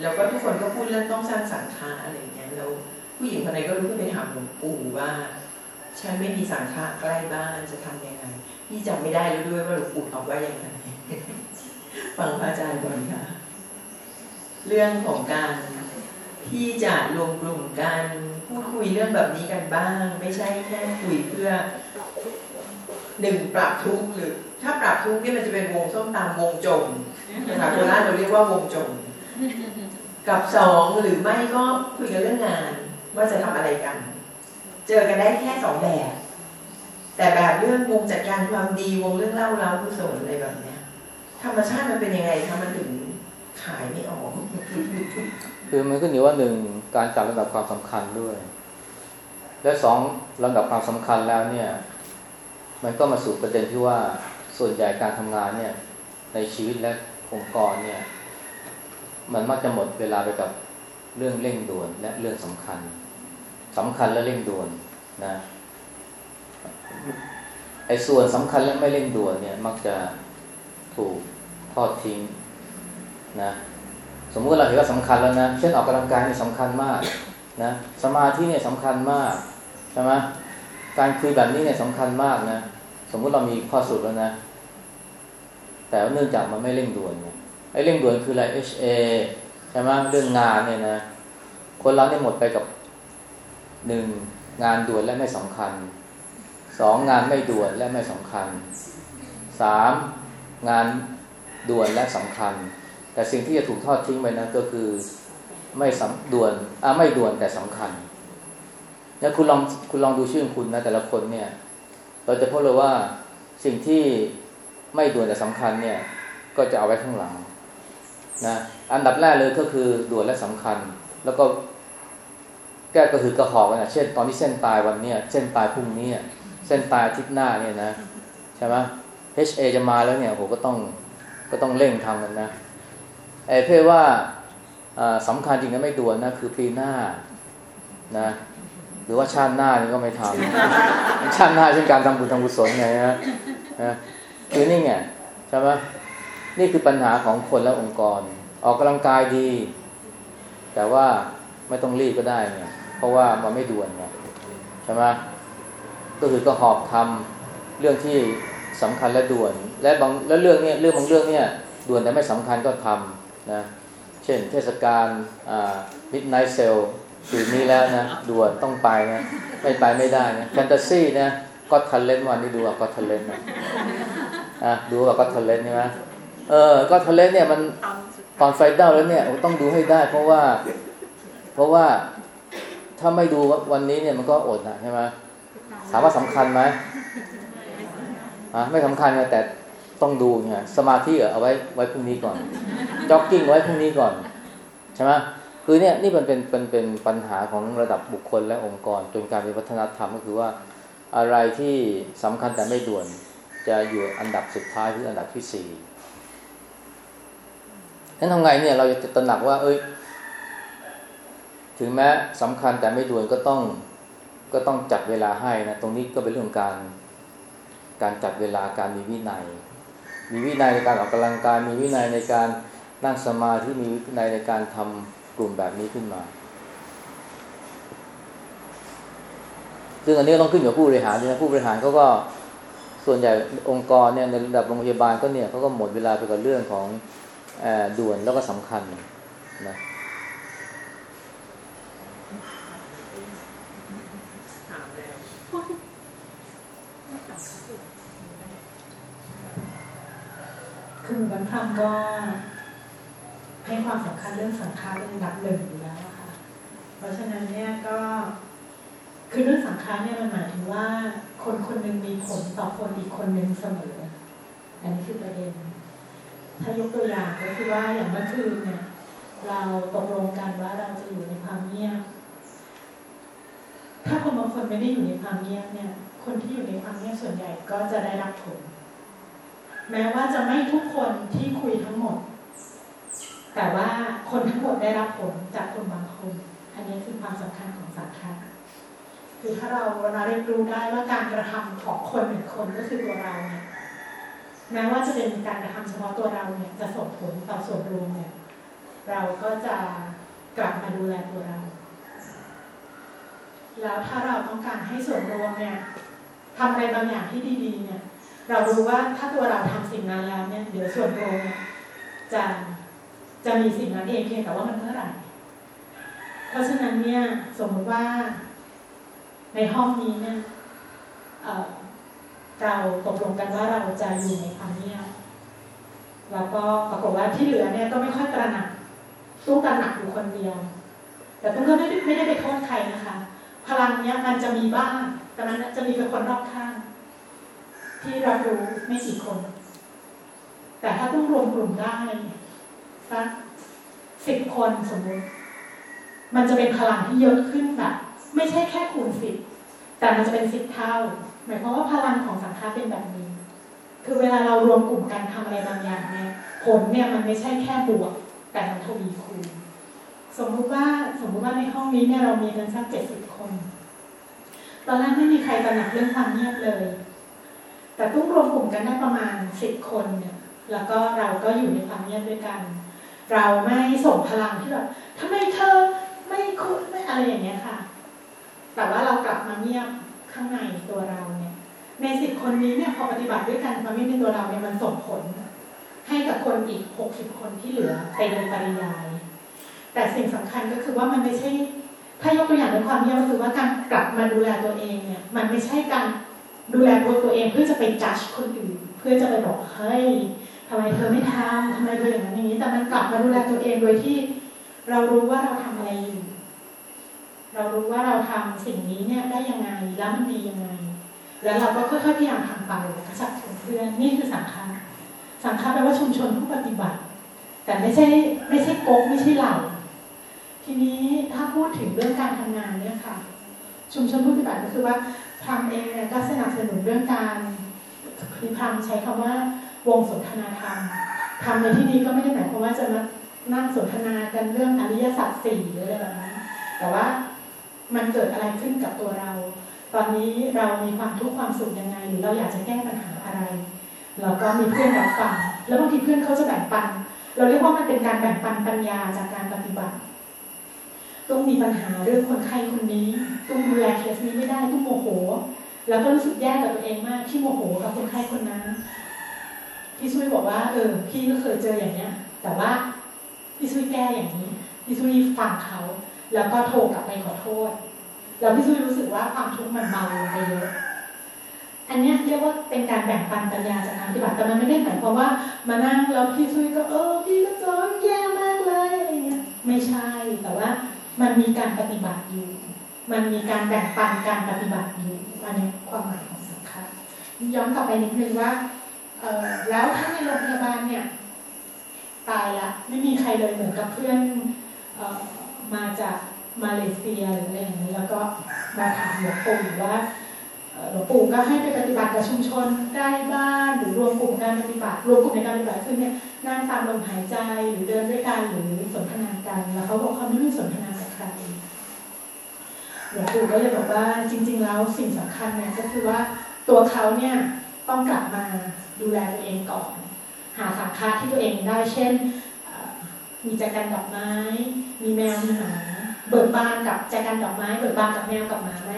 แล้วก็ทุกคนก็พูดเรื่องต้องสร้างสังฆาอะไรอย่างเงี้ยแล้วผู้หญิงคนไหนก็รู้ก็ไปถามหลวงปู่ว่าฉันไม่มีสังฆาใกล้บ้านจะทำยังไงพี่จำไม่ได้แล้วด้วยว่าหลวงปู่ตอบว่ายังไงฟังพระอาจารย์ก่อนค่ะ เรื่องของการที่จะรวมกลุ่มกัน พูดคุยเรื่องแบบนี้กันบ้าง ไม่ใช่แค่คุยเพื่อหนึ่งปรับทุกข์หรือ ถ้าปรับทุกข์นี่มันจะเป็นวงส้มตำวงจมภาษาโบราณเราเรียกว่าวงจมกับสองหรือไม่ก็คุยกันเรื่องงาน ว่าจะทำอะไรกัน เจอกันได้แค่สองแบบ แต่แบบเรื่องวงจัดการความดีวงเรื่องเล่าเล้ากุศลอะไรแบบเนี้ยธรรมชาติมันเป็นยังไงคะมันถึงขายไม่ออก คือมันขึ้นอยู่ว่าหนึ่ง การจัดลำดับความสำคัญด้วย และสองลำดับความสำคัญแล้วเนี่ย มันก็มาสู่ประเด็นที่ว่าส่วนใหญ่การทำงานเนี่ย ในชีวิตและองค์กรเนี่ย มันมักจะหมดเวลาไปกับเรื่องเร่งด่วนและเรื่องสำคัญสำคัญและเร่งด่วนนะไอ้ส่วนสำคัญและไม่เร่งด่วนเนี่ย มักจะถูกทอดทิ้งนะ สมมุติเราเห็นว่าสำคัญแล้วนะเช่นออกกำลังกายนี่สำคัญมากนะสมาธิเนี่ยสำคัญมากใช่ไหมการคุยแบบนี้เนี่ยสำคัญมากนะสมมุติเรามีข้อสรุปแล้วนะ แต่เนื่องจากมันไม่เร่งด่วนเนี่ยไอ้เร่งด่วนคืออะไร HA ใช่ไหมเรื่องงานเนี่ยนะคนเราเนี่ยหมดไปกับหนึ่งงานด่วนและไม่สำคัญสองงานไม่ด่วนและไม่สำคัญสามงานด่วนและสำคัญ แต่สิ่งที่จะถูกทอดทิ้งไปนะก็คือไม่สำด่วนอะไม่ด่วนแต่สำคัญแล้วคุณลองคุณลองดูชื่อของคุณนะแต่ละคนเนี่ย เราจะพบเลยว่าสิ่งที่ไม่ด่วนแต่สำคัญเนี่ย ก็จะเอาไว้ข้างหลังนะอันดับแรกเลยก็คือด่วนและสำคัญ แล้วก็แก้ก็คือกระหอบกันนะเช่น ตอนที่เส้นตายวันเนี้ยเส้นตายพรุ่งนี้เส้นตายอาทิตย์หน้าเนี่ยนะใช่ไหม HA จะมาแล้วเนี่ยผมก็ต้องก็ต้องเร่งทำกันนะ ไอ้เพื่ว่าสำคัญจริงนะไม่ด่วนนะ คือปีหน้านะ หรือว่าชาติหน้านี่ก็ไม่ทำชาติหน้าเช่นการทำบุญทำกุศลไงนะคือนี่ไงใช่ไหมนี่คือปัญหาของคนและองค์กร ออกกำลังกายดี แต่ว่าไม่ต้องรีบก็ได้เนี่ยเพราะว่ามันไม่ด่วนไงใช่ไหมก็คือก็หอบทำเรื่องที่สำคัญและด่วน และบางแล้วเรื่องเนี้ยเรื่องบางเรื่องเนี่ยด่วนแต่ไม่สำคัญก็ทำ นะเช่นเทศกาลอ่า midnight sale ปีนี้แล้วนะด่วนต้องไปนะไม่ไปไม่ได้นะแฟนตาซีนะก็ทันเลนวันนี้ดูอะก็ทันเลนนะอะดูอะก็ทันเลนใช่ไหมเออก็ทันเลนเนี่ยมันตอนไฟเดาแล้วเนี่ยต้องดูให้ได้ เพราะว่า เพราะว่าถ้าไม่ดูวันนี้เนี่ยมันก็อดนะใช่ไหมถามว่าสำคัญไหมอะไม่สำคัญนะแต่ ต้องดูเนี่ยสมาธิเอาไว้ไว้พรุ่งนี้ก่อนจ็อกกิ้งไว้พรุ่งนี้ก่อนใช่ไหมคือเนี่ยนี่มันเป็นเป็นเป็นปัญหาของระดับบุคคลและองค์กร จนการเป็นวัฒนธรรมก็คือว่าอะไรที่สำคัญแต่ไม่ด่วนจะอยู่อันดับสุดท้ายคืออันดับที่สี่นั้นทำไงเนี่ยเราจะตระหนักว่า เอ้ย ถึงแม้สำคัญแต่ไม่ด่วนก็ต้องก็ต้องจัดเวลาให้นะ ตรงนี้ก็เป็นเรื่องการการจัดเวลาการมีวินัย มีวินัยในการออกกำลังกาย มีวินัยในการนั่งสมาธิมีวินัยในการทำกลุ่มแบบนี้ขึ้นมา ซึ่งอันนี้ต้องขึ้นอยู่กับผู้บริหารนะผู้บริหารเขาก็ส่วนใหญ่องค์กรเนี่ยในระดับโรงพยาบาลก็เนี่ยเขาก็หมดเวลาไปกับเรื่องของด่วนแล้วก็สำคัญนะ คือบางครั้งก็ให้ความสำคัญเรื่องสังขารเป็นอันดับหนึ่งอยู่แล้วค่ะ เพราะฉะนั้นเนี่ยก็คือเรื่องสังขารเนี่ยมันหมายถึงว่า คนคนหนึ่งมีผลต่อคนอีกคนหนึ่งเสมออันนี้คือประเด็น ถ้ายกตัวอย่างก็คือว่าอย่างเมื่อคืนเนี่ยเราตกลงกันว่าเราจะอยู่ในความเงียบ ถ้าคนบางคนไม่ได้อยู่ในความเงียบเนี่ย คนที่อยู่ในความเงียบส่วนใหญ่ก็จะได้รับผล แม้ว่าจะไม่ทุกคนที่คุยทั้งหมด แต่ว่าคนทั้งหมดได้รับผลจากคนบางคน อันนี้คือความสำคัญของสังฆะคือถ้าเราเราเรียนรู้ได้ว่าการกระทำของคนหนึ่งคนก็คือตัวเราเนี่ยแม้ว่าจะเป็นการกระทำเฉพาะตัวเราเนี่ยจะส่งผลต่อส่วนรวมเนี่ยเราก็จะกลับมาดูแลตัวเรา แล้วถ้าเราต้องการให้ส่วนรวมเนี่ยทำอะไรบางอย่างที่ดี ๆ เนี่ย เรารู้ว่าถ้าตัวเราทำสิ่งนั้นแล้วเนี่ยเดี๋ยวส่วนรวจะจะมีสิ่งนั้นเองเพียงแต่ว่ามันเมื่อไหร่เพราะฉะนั้นเนี่ยสมมติว่าในห้องนี้เนี่ยเเราตกลงกันว่าเราจะอยู่ในความเงียบแล้วก็ปรากฏว่าที่เหลือเนี่ยก็ไม่ค่อยตระหนักตู้ตระหนักอยู่คนเดียว แต่ตุ้มก็ไม่ได้ไม่ได้ไปโทษใครนะคะ พลังเนี้ยมันจะมีบ้างแต่มันจะมีกับคนรอบข้าง ที่รับรู้ไม่กี่คน แต่ถ้าต้องรวมกลุ่มได้สักสิบคนสมมติ มันจะเป็นพลังที่เยอะขึ้นแบบไม่ใช่แค่คูณสิบแต่มันจะเป็นสิบเท่า หมายความว่าพลังของสังฆาเป็นแบบนี้ คือเวลาเรารวมกลุ่มกันทำอะไรบางอย่างเนี่ยผลเนี่ยมันไม่ใช่แค่บวก แต่มันทวีคูณสมมุติว่าสมมุติว่าในห้องนี้เนี่ยเรามีกันสักเจ็ดสิบคน ตอนแรกไม่มีใครตระหนักเรื่องความเงียบเลย แต่ต้องรวมกลุ่มกันได้ประมาณสิบคนเนี่ยแล้วก็เราก็อยู่ในความเงียบด้วยกัน เราไม่ส่งพลังที่แบบทำไมเธอไม่คุณไม่อะไรอย่างเงี้ยค่ะ แต่ว่าเรากลับมาเงียบข้างในตัวเราเนี่ย ในสิบคนนี้เนี่ยพอปฏิบัติด้วยกันความเงียบในตัวเราเนี่ยมันส่งผล ให้กับคนอีกหกสิบคนที่เหลือไปโดยปริยาย แต่สิ่งสำคัญก็คือว่ามันไม่ใช่ ถ้ายกตัวอย่างในความเงียบก็คือว่าการกลับมาดูแลตัวเองเนี่ย มันไม่ใช่การ ดูแลตัวตัวเองเพื่อจะไปจัดคนอื่น เพื่อจะไปบอกเฮ้ยทำไมเธอไม่ทำทำไมเธออย่างนั้นอย่างนี้ แต่มันกลับมาดูแลตัวเองโดยที่ เรารู้ว่าเราทำอะไรอยู่ เรารู้ว่าเราทำสิ่งนี้เนี่ยได้ยังไงแล้วมันดียังไง แล้วเราก็ค่อยๆพยายามทำไปกระชับชวนเพื่อนนี่คือสังฆาสังฆาแปลว่าชุมชนผู้ปฏิบัติ แต่ไม่ใช่ไม่ใช่โก๊กไม่ใช่เหล่าทีนี้ถ้าพูดถึงเรื่องการทำงานเนี่ยค่ะ ชุมชนผู้ปฏิบัติก็คือว่า ทำเองเนี่ยก็สนับสนุนเรื่องการพิพังใช้คำว่าวงสนทนาธรรมทำในที่นี้ก็ไม่ได้หมายความว่าจะมานั่งสนทนากันเรื่องอริยสัจสี่หรืออะไรแบบนั้นแต่ว่ามันเกิดอะไรขึ้นกับตัวเรา ตอนนี้เรามีความทุกข์ความสุขยังไง หรือเราอยากจะแก้ปัญหาอะไร เราก็มีเพื่อนรับฟังแล้วบางทีเพื่อนเขาจะแบ่งปัน เราเรียกว่ามันเป็นการแบ่งปันปัญญาจากการปฏิบัติ ต้องมีปัญหาเรื่องคนไข้คนนี้ต้องดูแลเคสนี้ไม่ได้ต้องโมโห แล้วก็รู้สึกแย่กับตัวเองมากที่โมโหกับคนไข้คนนั้นพี่ซุยบอกว่า เออ พี่ก็เคยเจออย่างเนี้ย แต่ว่าพี่ซุยแก้อย่างนี้พี่ซุยฟังเขา แล้วก็โทรกลับไปขอโทษ แล้วพี่ซุยรู้สึกว่าความทุกข์มันเบาลงไปเยอะอันเนี้ยเรียกว่าเป็นการแบ่งปันปัญญาจากการปฏิบัติแต่มันไม่ได้หมายความว่ามานั่งแล้วพี่ซุยก็เออพี่ก็เจอแย่มากเลยอะไรเงี้ยไม่ใช่แต่ว่า มันมีการปฏิบัติอยู่ มันมีการแบ่งปันการปฏิบัติอยู่อันนี้ความหมายของสังฆะย้อนกลับไปนิดนึงว่าเออแล้วถ้าในโรงพยาบาลเนี่ย ตายละไม่มีใครเลยเหมือนกับเพื่อนเออมาจากมาเลเซียหรืออะไรอย่างนี้แล้วก็มาถามหลวงปู่ว่าเอ่อหลวงปู่ก็ให้ไปปฏิบัติกับชุมชนใกล้บ้านหรือรวมกลุ่มการปฏิบัติรวมกลุ่มในการปฏิบัติขึ้นเนี่ยนั่งตามลมหายใจหรือเดินด้วยกันหรือสนทนากันแล้วเขาบอกเขาไม่ได้สนทนา หลวงปู่ก็เลยบอกว่าจริง ๆ แล้วสิ่งสำคัญเนี่ยก็คือว่าตัวเขาเนี่ยต้องกลับมาดูแลตัวเองก่อน หาสังฆาที่ตัวเองได้ เช่น มีจักันดอกไม้ มีแมวมีหมาเบิกบานกับจักันดอกไม้เบิกบานกับแมวกับหมาไหม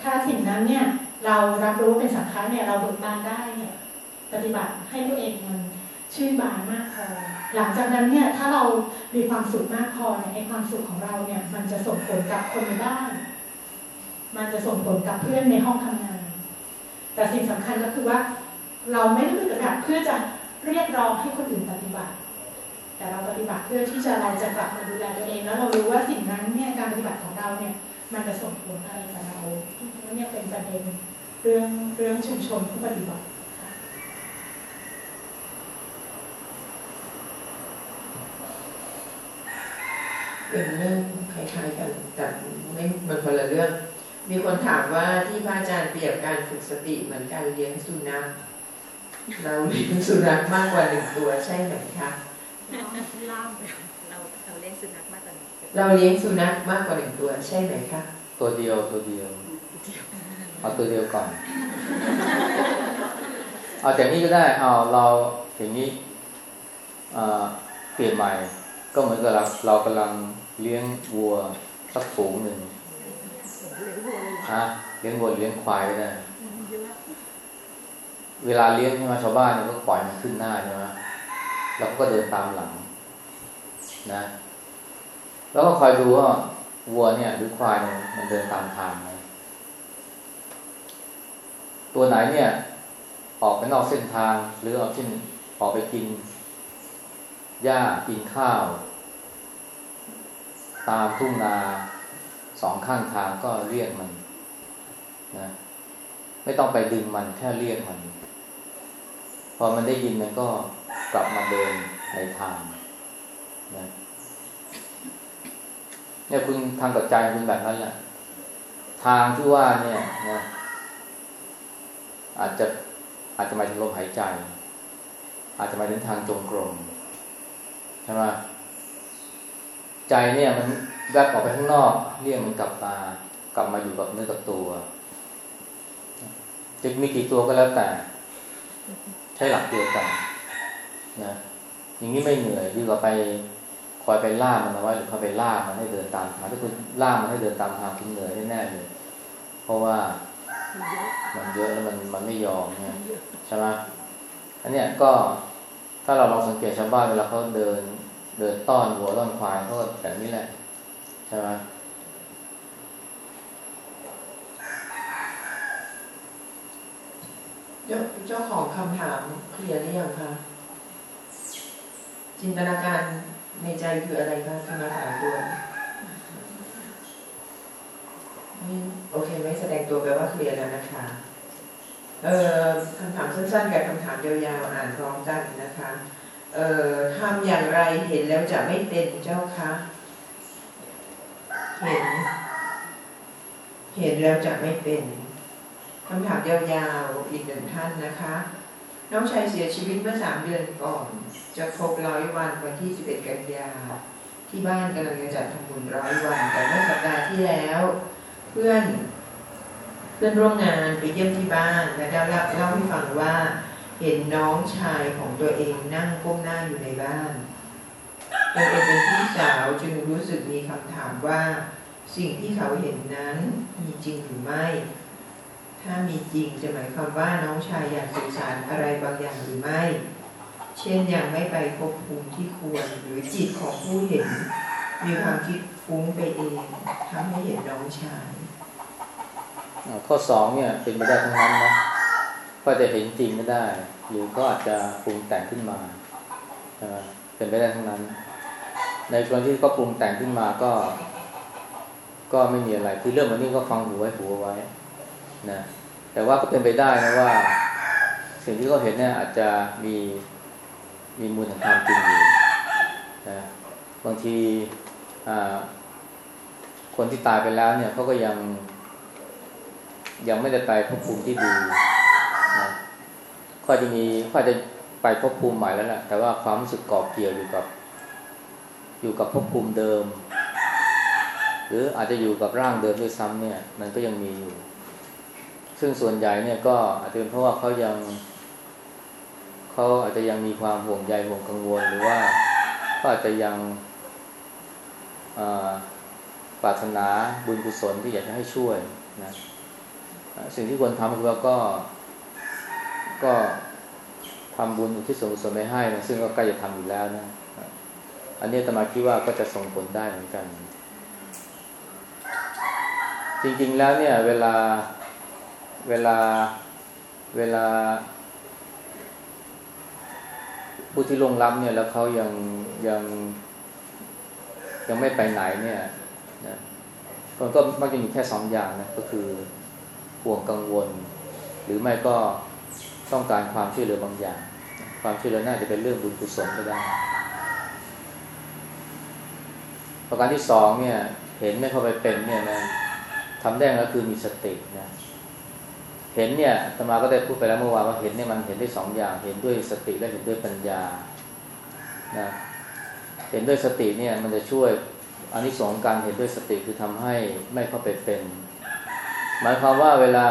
ถ้าสิ่งนั้นเนี่ยเรารับรู้เป็นสังฆาเนี่ยเราเบิกบานได้เนี่ยปฏิบัติให้ตัวเองมันชื่นบานมากพอ หลังจากนั้นเนี่ยถ้าเรามีความสุขมากพอเนี่ยไอ้ความสุขของเราเนี่ย มันจะส่งผลกับคนในบ้าน มันจะส่งผลกับเพื่อนในห้องทำงาน แต่สิ่งสำคัญก็คือว่า เราไม่ได้ปฏิบัติเพื่อจะเรียกร้องให้คนอื่นปฏิบัติ แต่เราปฏิบัติเพื่อที่จะเราจะกลับมาดูแลตัวเอง แล้วเรารู้ว่าสิ่งนั้นเนี่ยการปฏิบัติของเราเนี่ย มันจะส่งผลอะไรกับเราแล้วเนี่ยเป็นประเด็นเรื่องเรื่องชุมชนผู้ปฏิบัติ เป็นเรื่องคล้ายๆกันแต่ไม่มันคนละเรื่อง มีคนถามว่าที่พระอาจารย์เปรียบการฝึกสติเหมือนการเลี้ยงสุนัขเราเลี้ยงสุนัขมากกว่าหนึ่งตัวใช่ไหมคะล่ามเราเราเลี้ยงสุนัขมากกว่านี้เราเลี้ยงสุนัขมากกว่าหนึ่งตัวใช่ไหมคะตัวเดียวตัวเดียวเอาตัวเดียวก่อน เอาจากนี้ก็ได้เอาเราอย่างนี้เอ่อเปลี่ยนใหม่ ก็เหมือนกับเราเรากำลัง เลี้ยงวัวสักฝูงหนึ่งฮะเลี้ยงวัวเลี้ยงควายก็ได้เวลาเลี้ยงใช่ไหมชาวบ้านเนี่ยก็ปล่อยมันขึ้นหน้าใช่ไหมแล้วก็เดินตามหลัง นะ แล้วก็คอยดูว่าวัวเนี่ย หรือควายเนี่ยมันเดินตามทางไหมตัวไหนเนี่ย ออกไปนอกเส้นทาง หรือออกเช่นออกไปกินหญ้ากินข้าว ตามทุ่งนาสองข้างทางก็เรียกมันนะไม่ต้องไปดึงมันแค่เรียกมัน พอมันได้ยินมันก็กลับมาเดินในทางนะเนี่ยคุณทำกับใจคุณแบบนั้นแหละทางที่ว่าเนี่ยนะอาจจะอาจจะหมายถึงลมหายใจ อาจจะหมายถึงทางจงกรมใช่ไหม ใจเนี่ยมันแวบออกไปข้างนอกเรียกมันกลับมากลับมาอยู่กับเนื้อกับตัวจะมีกี่ตัวก็แล้วแต่ ใช้หลักเดียวกันนะอย่างนี้ไม่เหนื่อยดีกว่าไปคอยไปล่ามันเอาไว้หรือคอยไปล่ามันให้เดินตามทางถ้าคุณล่ามันให้เดินตามทางคุณเหนื่อยแน่ๆเลยเพราะว่ามันเยอะแล้วมันมันไม่ยอมเนี่ยใช่ไหมอันเนี้ยก็ถ้าเราลองสังเกตชาวบ้านเวลาเขาเดิน เดินต้อนวัวต้อนควายเขาก็แบบนี้แหละใช่ไหมเจ้าของคำถามเคลียร์หรือยังคะจินตนาการในใจคืออะไรคะที่มาถามตัวไม่โอเคไม่แสดงตัวแปลว่าเคลียร์แล้วนะคะ เอ่อคำถามสั้นๆกับคำถามยาวๆอ่านพร้อมกันนะคะ เอ่อทำอย่างไรเห็นแล้วจะไม่เป็นเจ้าคะเห็น เห็นแล้วจะไม่เป็นคำถามยาวๆอีกหนึ่งท่านนะคะ น้องชายเสียชีวิตเมื่อสามเดือนก่อน จะครบร้อยวันวันที่11กันยา ที่บ้านกำลังจะจัดทำบุญร้อยวันแต่เมื่อสัปดาห์ที่แล้ว เพื่อน เพื่อนร่วมงานไปเยี่ยมที่บ้านและได้เล่าเล่าให้ฟังว่า เห็นน้องชายของตัวเองนั่งก้มหน้าอยู่ในบ้านตัวเองเป็นพี่สาวจึงรู้สึกมีคำถามว่า สิ่งที่เขาเห็นนั้นมีจริงหรือไม่ ถ้ามีจริงจะหมายความว่าน้องชายอยากสื่อสารอะไรบางอย่างหรือไม่ เช่นยังไม่ไปควบคุมที่ควรหรือจิตของผู้เห็น มีความคิดฟุ้งไปเองทำให้เห็นน้องชายข้อสองเนี่ยเป็นไปได้ทั้งนั้นนะ ก็จะเห็นจริงก็ได้ หรือก็อาจจะปรุงแต่งขึ้นมาเป็นไปได้ทั้งนั้น ในกรณีที่ก็ปรุงแต่งขึ้นมาก็ ก็ไม่มีอะไรคือเรื่องมันนี้ก็ฟังหูไว้หูเอาไว้นะแต่ว่าก็เป็นไปได้นะว่า สิ่งที่เขาเห็นเนี่ยอาจจะมีมีมูลของความจริงอยู่นะบางทีคนที่ตายไปแล้วเนี่ยเขาก็ยังยังไม่ได้ไปภพภูมิที่ดี ก็อาจจะมีก็อาจจะไปภพภูมิใหม่แล้วแหละแต่ว่าความรู้สึกเกาะเกี่ยวอยู่กับ อยู่กับภพภูมิเดิม หรืออาจจะอยู่กับร่างเดิมด้วยซ้ำเนี่ย มันก็ยังมีอยู่ ซึ่งส่วนใหญ่เนี่ยก็อาจจะเป็นเพราะว่าเขายังเขาอาจจะยังมีความห่วงใยห่วงกังวล หรือว่าก็อาจจะยังปรารถนาบุญกุศลที่อยากจะให้ช่วยนะสิ่งที่ควรทำคือว่าก็ ก็ทำบุญอุที่ส่วนกุศลไปให้นะซึ่งก็ใกล้จะทำอยู่แล้วนะ อันนี้ตมาคิดว่าก็จะส่งผลได้เหมือนกัน จริงๆแล้วเนี่ย เวลาเวลาเวลา ผู้ที่ลงรับเนี่ยแล้วเขายังยังยังไม่ไปไหนเนี่ยนะมันก็มักจะมีแค่สองอย่างนะก็คือห่วงกังวล หรือไม่ก็ ต้องการความช่วยเหลือบางอย่าง ความช่วยเหลือน่าจะเป็นเรื่องบุญกุศลก็ได้ ประการที่สองเนี่ย เห็นไม่เข้าไปเป็นเนี่ยนะทำได้ก็คือมีสตินะเห็นเนี่ยธรรมาก็ได้พูดไปแล้วเมื่อวานว่าเห็นเนี่ยมันเห็นได้สองอย่าง เห็นด้วยสติและเห็นด้วยปัญญานะเห็นด้วยสติเนี่ยมันจะช่วยอันนี้สองการเห็นด้วยสติคือทำให้ไม่เข้าไปเป็น หมายความว่าเวลา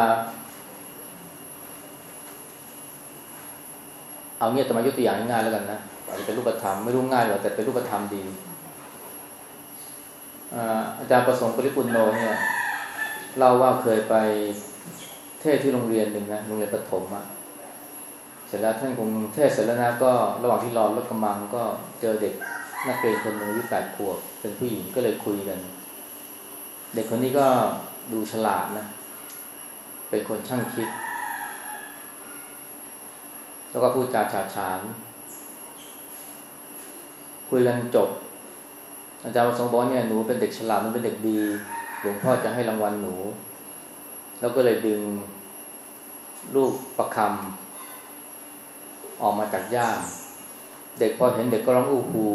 เอาเนี่ยจะมายกตัวอย่างง่ายแล้วกันนะอาจจะเป็นรูปธรรมไม่รู้ง่ายหรอกแต่เป็นรูปธรรมดีอาจารย์ประสงค์ปริปุนโนเนี่ยเล่าว่าเคยไปเทศที่โรงเรียนหนึ่งนะโรงเรียนประถมอะเสร็จแล้วท่านคงเทศเสร็จแล้วนะก็ระหว่างที่รอรถกำลังก็เจอเด็กนักเรียนคนหนึ่งอายุแปดขวบเป็นผู้หญิงก็เลยคุยกัน เด็กคนนี้ก็ดูฉลาดนะ เป็นคนช่างคิด แล้วก็พูดจาฉาฉาน คุยกันจบ อาจารย์ประสงค์บอกเนี่ยหนูเป็นเด็กฉลาดหนูเป็นเด็กดีหลวงพ่อจะให้รางวัลหนู แล้วก็เลยดึงลูกประคำออกมาจากย่ามเด็กพอเห็นเด็กก็ร้องอู้ฮู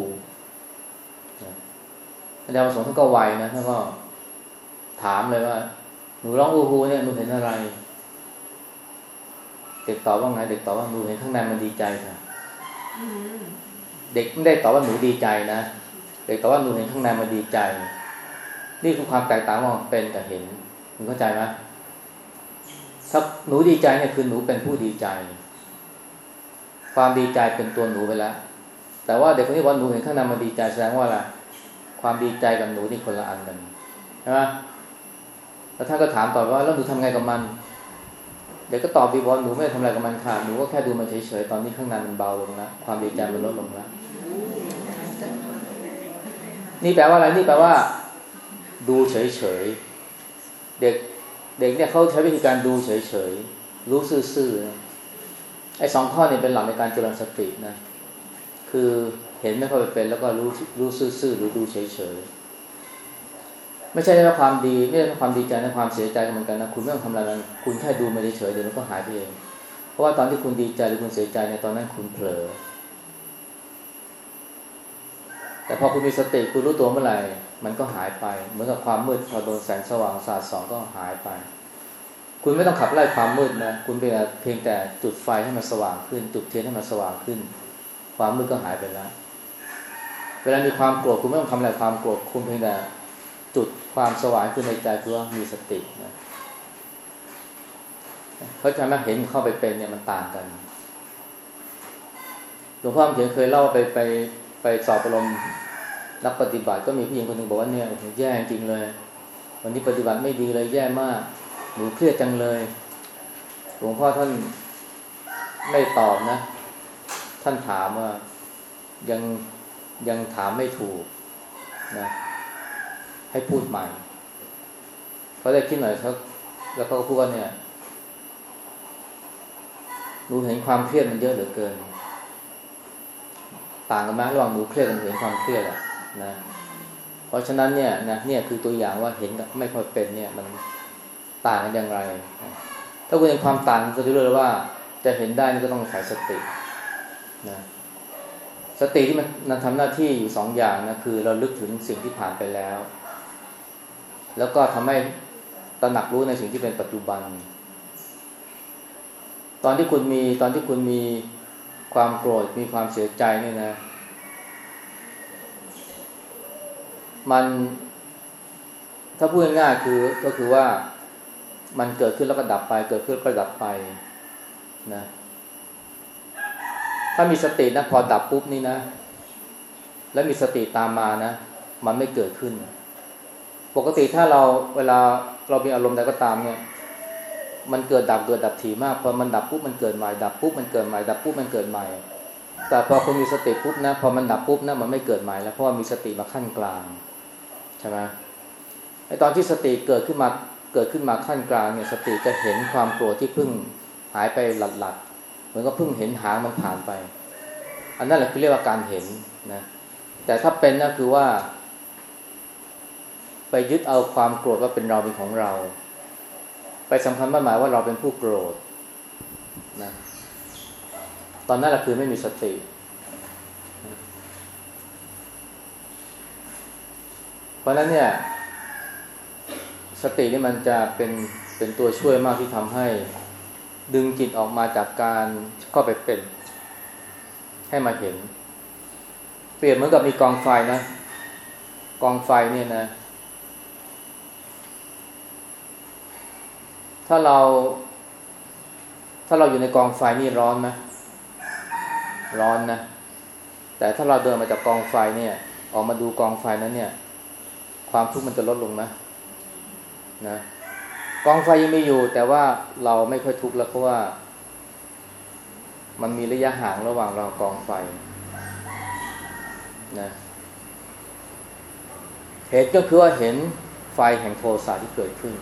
อาจารย์ประสงค์ท่านก็ไวนะท่านก็ถามเลยว่า หนูร้องอู้ฮูเนี่ยหนูเห็นอะไร เด็กตอบว่าไง เด็กตอบว่าหนูเห็นข้างในมันดีใจค่ะเด็กไม่ได้ตอบว่าหนูดีใจนะเด็กตอบว่าหนูเห็นข้างในมันดีใจ นี่คือความแตกต่างระหว่างเป็นกับเห็นคุณเข้าใจไหมถ้าหนูดีใจเนี่ยคือหนูเป็นผู้ดีใจ ความดีใจเป็นตัวหนูไปแล้วแต่ว่าเด็กคนนี้ว่าหนูเห็นข้างในมันดีใจแสดงว่าอะไรความดีใจกับหนูนี่คนละอันกันใช่ไหมแล้วท่านก็ถามต่อว่าแล้วหนูทำไงกับมัน เด็กก็ตอบดีว่าหนูไม่ได้ทำอะไรกับมันค่ะหนูก็แค่ดูมันเฉยๆตอนนี้ข้างในมันเบาลงแล้วความดีใจมันลดลงแล้วนี่แปลว่าอะไรนี่แปลว่า ดูเฉยๆเด็กเด็กเนี่ยเขาใช้วิธีการดูเฉยๆรู้ซื่อๆนะไอ้สองข้อนี้เป็นหลักในการเจริญสตินะ คือเห็นไม่ค่อยเป็นแล้วก็รู้รู้ซื่อๆหรือดูเฉยๆ ไม่ใช่แค่ความดีไม่ใช่แค่ความดีใจนะความเสียใจก็เหมือนกันนะคุณไม่ต้องทำอะไรมันคุณแค่ดูมันเฉยเดี๋ยวมันก็หายไปเอง เพราะว่าตอนที่คุณดีใจหรือคุณเสียใจในยตอนนั้นคุณเผลอ แต่พอคุณมีสติคุณรู้ตัวเมื่อไหร่มันก็หายไป เหมือนกับความมืดพอโดนแสงสว่างสาดส่องก็หายไป คุณไม่ต้องขับไล่ความมืดนะคุณเพียงแต่จุดไฟให้มันสว่างขึ้น จุดเทียนให้มันสว่างขึ้น ความมืดก็หายไปแล้ว เวลามีความโกรธคุณไม่ต้องทำอะไรความโกรธคุณเพียงแต่ จุดความสว่างขึ้นในใจคือว่ามีสตินะเขาจะมาเห็นเข้าไปเป็นเนี่ยมันต่างกันหลวงพ่อเขียนเคยเล่าไปไปไปสอบอารมณ์นักปฏิบัติก็มีผู้หญิงคนหนึ่งบอกว่าเนี่ยแย่จริงเลย วันนี้ปฏิบัติไม่ดีเลยแย่มากหนูเครียดจังเลย หลวงพ่อท่านไม่ตอบนะ ท่านถามว่ายังยังถามไม่ถูกนะ ให้พูดใหม่เขาได้คิดหน่อยเขาแล้วเขาก็พูดว่าเนี่ยหนูเห็นความเครียดมันเยอะเหลือเกิน ต่างกันไหมระหว่างหนูเครียดกับเห็นความเครียดอะนะ เพราะฉะนั้นเนี่ยนะเนี่ยคือตัวอย่างว่าเห็นกับไม่ค่อยเป็นเนี่ย มันต่างกันอย่างไร ถ้าคุณเห็นความต่างจะรู้เลยว่า จะเห็นได้นี่ก็ต้องใส่สตินะสติที่มันมันทำหน้าที่อยู่สองอย่างนะคือเราลึกถึงสิ่งที่ผ่านไปแล้ว แล้วก็ทำให้ตระหนักรู้ในสิ่งที่เป็นปัจจุบัน ตอนที่คุณมีตอนที่คุณมีความโกรธมีความเสียใจนี่นะ มันถ้าพูดง่ายๆคือก็คือว่ามันเกิดขึ้นแล้วก็ดับไป เกิดขึ้นแล้วก็ดับไปนะถ้ามีสตินะพอดับปุ๊บนี่นะ แล้วมีสติตามมานะ มันไม่เกิดขึ้น ปกติถ้าเราเวลาเรามีอารมณ์ใดก็ตามเนี่ย มันเกิดดับเกิดดับถี่มากพอมันดับปุ๊บมันเกิดใหม่ดับปุ๊บมันเกิดใหม่ดับปุ๊บมันเกิดใหม่ แต่พอคุณมีสติปุ๊บนะพอมันดับปุ๊บนะมันไม่เกิดใหม่แล้วเพราะว่ามีสติมาขั้นกลางใช่ไหมไอตอนที่สติเกิดขึ้นมาเกิดขึ้นมาขั้นกลางเนี่ยสติจะเห็นความโกรธที่เพิ่งหายไปหลัดหลัดเหมือนก็เพิ่งเห็นหางมันผ่านไป อันนั้นแหละคือเรียกว่าการเห็นนะแต่ถ้าเป็นนะคือว่า ยึดเอาความโกรธว่าเป็นเราเป็นของเรา ไปสำคัญมั่นหมายว่าเราเป็นผู้โกรธนะตอนนั้นแหละคือไม่มีสติ เพราะฉะนั้นเนี่ย สตินี่มันจะเป็นเป็นตัวช่วยมากที่ทำให้ ดึงจิตออกมาจากการเข้าไปเป็น ให้มาเห็น เปรียบเหมือนกับมีกองไฟนะ กองไฟเนี่ยนะ ถ้าเรา ถ้าเราอยู่ในกองไฟนี่ร้อนไหมร้อนนะ แต่ถ้าเราเดินมาจากกองไฟเนี่ย ออกมาดูกองไฟนั้นเนี่ย ความทุกข์มันจะลดลงไหมนะกองไฟยังมีอยู่ แต่ว่าเราไม่ค่อยทุกข์แล้วเพราะว่า มันมีระยะห่างระหว่างเรากองไฟนะเหตุก็คือว่าเห็นไฟแห่งโทสะที่เกิดขึ้น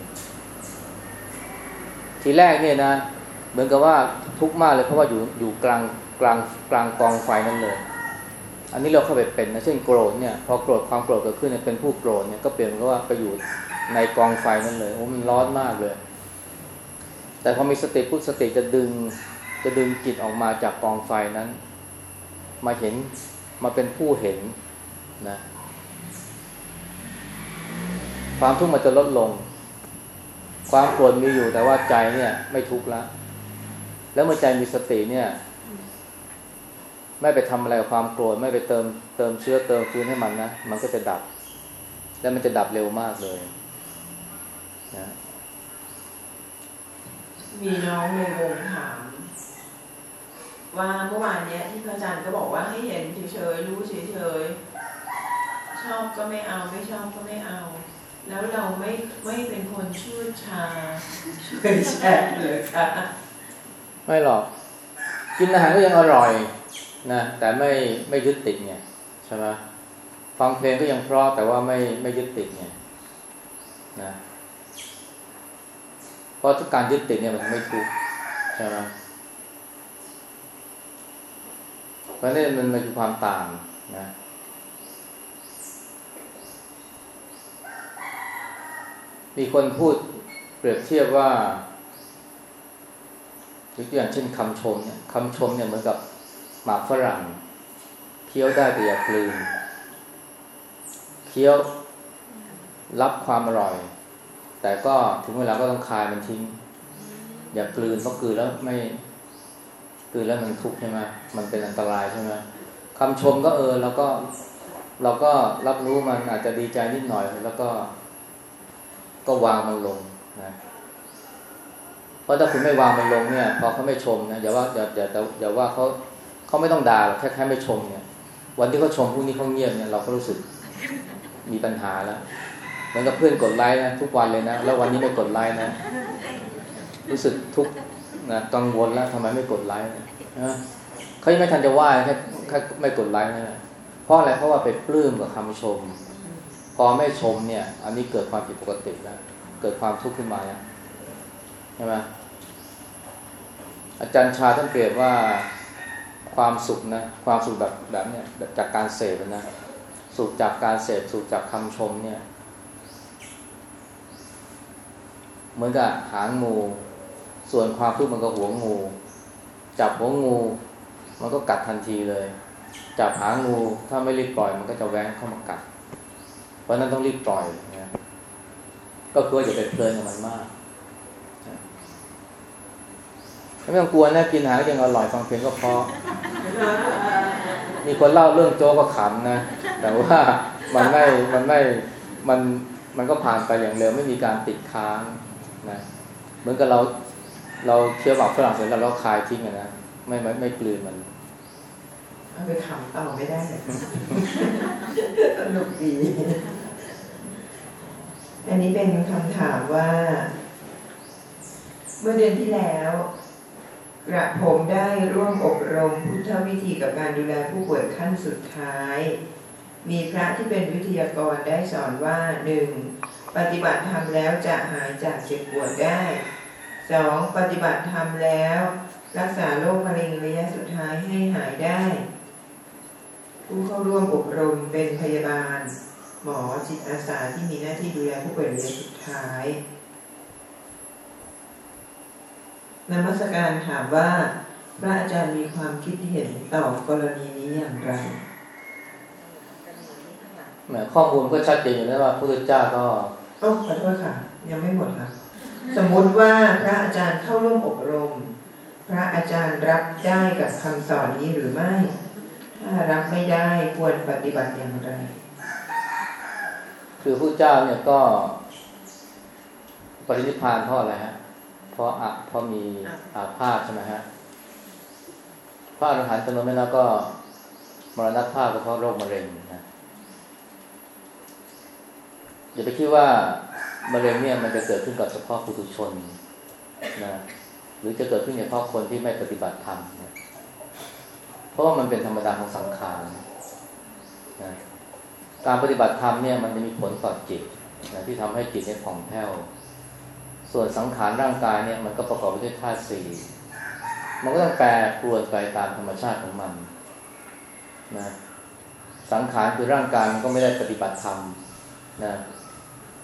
ทีแรกเนี่ยนะ เหมือนกับว่าทุกข์มากเลยเพราะว่าอยู่อยู่กลางกลางกลางกองไฟนั่นเลย อันนี้เราเข้าไปเป็นนะเช่นโกรธเนี่ยพอโกรธความโกรธเกิดขึ้นเนี่ยเป็นผู้โกรธเนี่ยก็เปลี่ยนเป็ว่าไปอยู่ในกองไฟนั่นเลยโอ้มันร้อนมากเลย แต่พอมีสติพุทสติจะดึงจะดึงจิตออกมาจากกองไฟนั้น มาเห็นมาเป็นผู้เห็นนะความทุกข์มันจะลดลง ความโกรธมีอยู่แต่ว่าใจเนี่ย ไม่ทุกข์แล้วแล้วเมื่อใจมีสติเนี่ย ไม่ไปทำอะไรกับความโกรธไม่ไปเติมเติมเชื้อเติมฟืนให้มันนะมันก็จะดับ แล้วมันจะดับเร็วมากเลยนะมีน้องในวงถาม ว่าเมื่อวานเนี้ยที่พระอาจารย์ก็บอกว่าให้เห็นเฉยๆรู้เฉยๆชอบก็ไม่เอาไม่ชอบก็ไม่เอา แล้วเราไม่ไม่เป็นคนชื่นชาเฉยแฉะเลยค่ะไม่หรอก กินอาหารก็ยังอร่อยนะแต่ไม่ไม่ยึดติดไงใช่ไหมฟังเพลงก็ยังเพราะแต่ว่าไม่ไม่ยึดติดไงนะเพราะทุกการยึดติดเนี่ยมันไม่ทุกใช่ไหมเพราะนี่มันมันคือความต่างนะ มีคนพูดเปรียบเทียบว่ายกตัวอย่างเช่นคำชมเนี่ยคำชมเนี่ยเหมือนกับหมากฝรั่งเคี้ยวได้แต่อย่ากลืนเคี้ยวรับความอร่อย แต่ก็ถึงเวลาก็ต้องคายมันทิ้ง อย่ากลืนเพราะกลืนแล้วไม่กลืนแล้วมันทุกข์ใช่ไหมมันเป็นอันตรายใช่ไหมคำชมก็เออ แล้วก็เราก็รับรู้มันอาจจะดีใจนิดหน่อยแล้วก็ ก็วางมันลงนะเพราะถ้าคุณไม่วางมันลงเนี่ย พอเขาไม่ชมนะอย่าว่าอย่าอย่าอย่าว่าเขาเขาไม่ต้องด่าแค่แค่ไม่ชมเนี่ย วันที่เขาชมพรุ่งนี้เขาเงียบเนี่ยเราก็รู้สึกมีปัญหาแล้วเหมือนกับเพื่อนกดไลค์นะทุกวันเลยนะแล้ววันนี้ไม่กดไลค์นะ รู้สึกทุกนะกังวลแล้วทำไมไม่กดไลค์นะเขายังไม่ทันจะว่าแค่แค่ไม่กดไลค์นะเพราะอะไรเพราะว่าไปปลื้มกับคำชม พอไม่ชมเนี่ย อันนี้เกิดความผิดปกติแล้ว เกิดความทุกข์ขึ้นมาใช่ไหมอาจารย์ชาท่านเปรียบว่าความสุขนะความสุขแบบแบบเนี่ยจากการเสพนะสุขจากการเสพสุขจากคำชมเนี่ย เหมือนกับหางงู ส่วนความทุกข์มันก็หัวงู จับหัวงู มันก็กัดทันทีเลย จับหางงู ถ้าไม่รีบปล่อยมันก็จะแว้งเข้ามากัด เพราะนั้นต้องรีบปล่อยนะก็คืออย่าไปเพลินกับมันมากไม่ต้องกลัวนะกินอาหารยังอร่อยฟังเพลงก็เพราะมีคนเล่าเรื่องโจ๊กก็ขำนะ แต่ว่ามันไม่มันไม่มันมันก็ผ่านไปอย่างเร็วไม่มีการติดค้างนะเหมือนกับเราเราเคี้ยวหมากฝรั่งเสร็จแล้วเราคายทิ้งนะไม่ไม่ไม่กลืนมันไปขำต่อไม่ได้สนุกดี อันนี้เป็นคำถามว่า เมื่อเดือนที่แล้วกระผมได้ร่วมอบรมพุทธวิธีกับการดูแลผู้ป่วยขั้นสุดท้าย มีพระที่เป็นวิทยากรได้สอนว่าหนึ่งปฏิบัติธรรมแล้วจะหายจากเจ็บปวดได้สองปฏิบัติธรรมแล้ว รักษาโรคมะเร็งระยะสุดท้ายให้หายได้ ผู้เข้าร่วมอบรมเป็นพยาบาล หมอจิตอาสาที่มีหน้าที่ดูแลผู้ป่วยระยะสุดท้ายนมัสการถามว่า พระอาจารย์มีความคิดเห็นต่อกรณีนี้อย่างไรแหมข้อมูลก็ชัดเจนอยู่แล้วว่าพระพุทธเจ้าก็โอ้ขอโทษค่ะ ยังไม่หมดค่ะ สมมุติว่าพระอาจารย์เข้าร่วมอบรม พระอาจารย์รับได้กับคำสอนนี้หรือไม่ ถ้ารับไม่ได้ควรปฏิบัติอย่างไร คือพระเจ้าเนี่ยก็ปรินิพพานเพราะอะไรฮะ เพราะอะเพราะมีอาพาธใช่ไหมฮะ พระอรหันต์จำนวนไม่น้อยก็มรณภาพเพราะโรคมะเร็งนะอย่าไปคิดว่ามะเร็งเนี่ยมันจะเกิดขึ้นกับเฉพาะผู้ทุชนนะหรือจะเกิดขึ้นเฉพาะคนที่ไม่ปฏิบัติธรรมนะเพราะว่ามันเป็นธรรมดาของสังขารนะ การปฏิบัติธรรมเนี่ยมันจะมีผลต่อจิตนะที่ทำให้จิตเนี่ยผ่องแผ้ว ส่วนสังขารร่างกายเนี่ยมันก็ประกอบไปด้วยธาตุสี่มันก็ต้องแปรปรวนไปตามธรรมชาติของมันนะสังขารคือร่างกายมันก็ไม่ได้ปฏิบัติธรรมนะ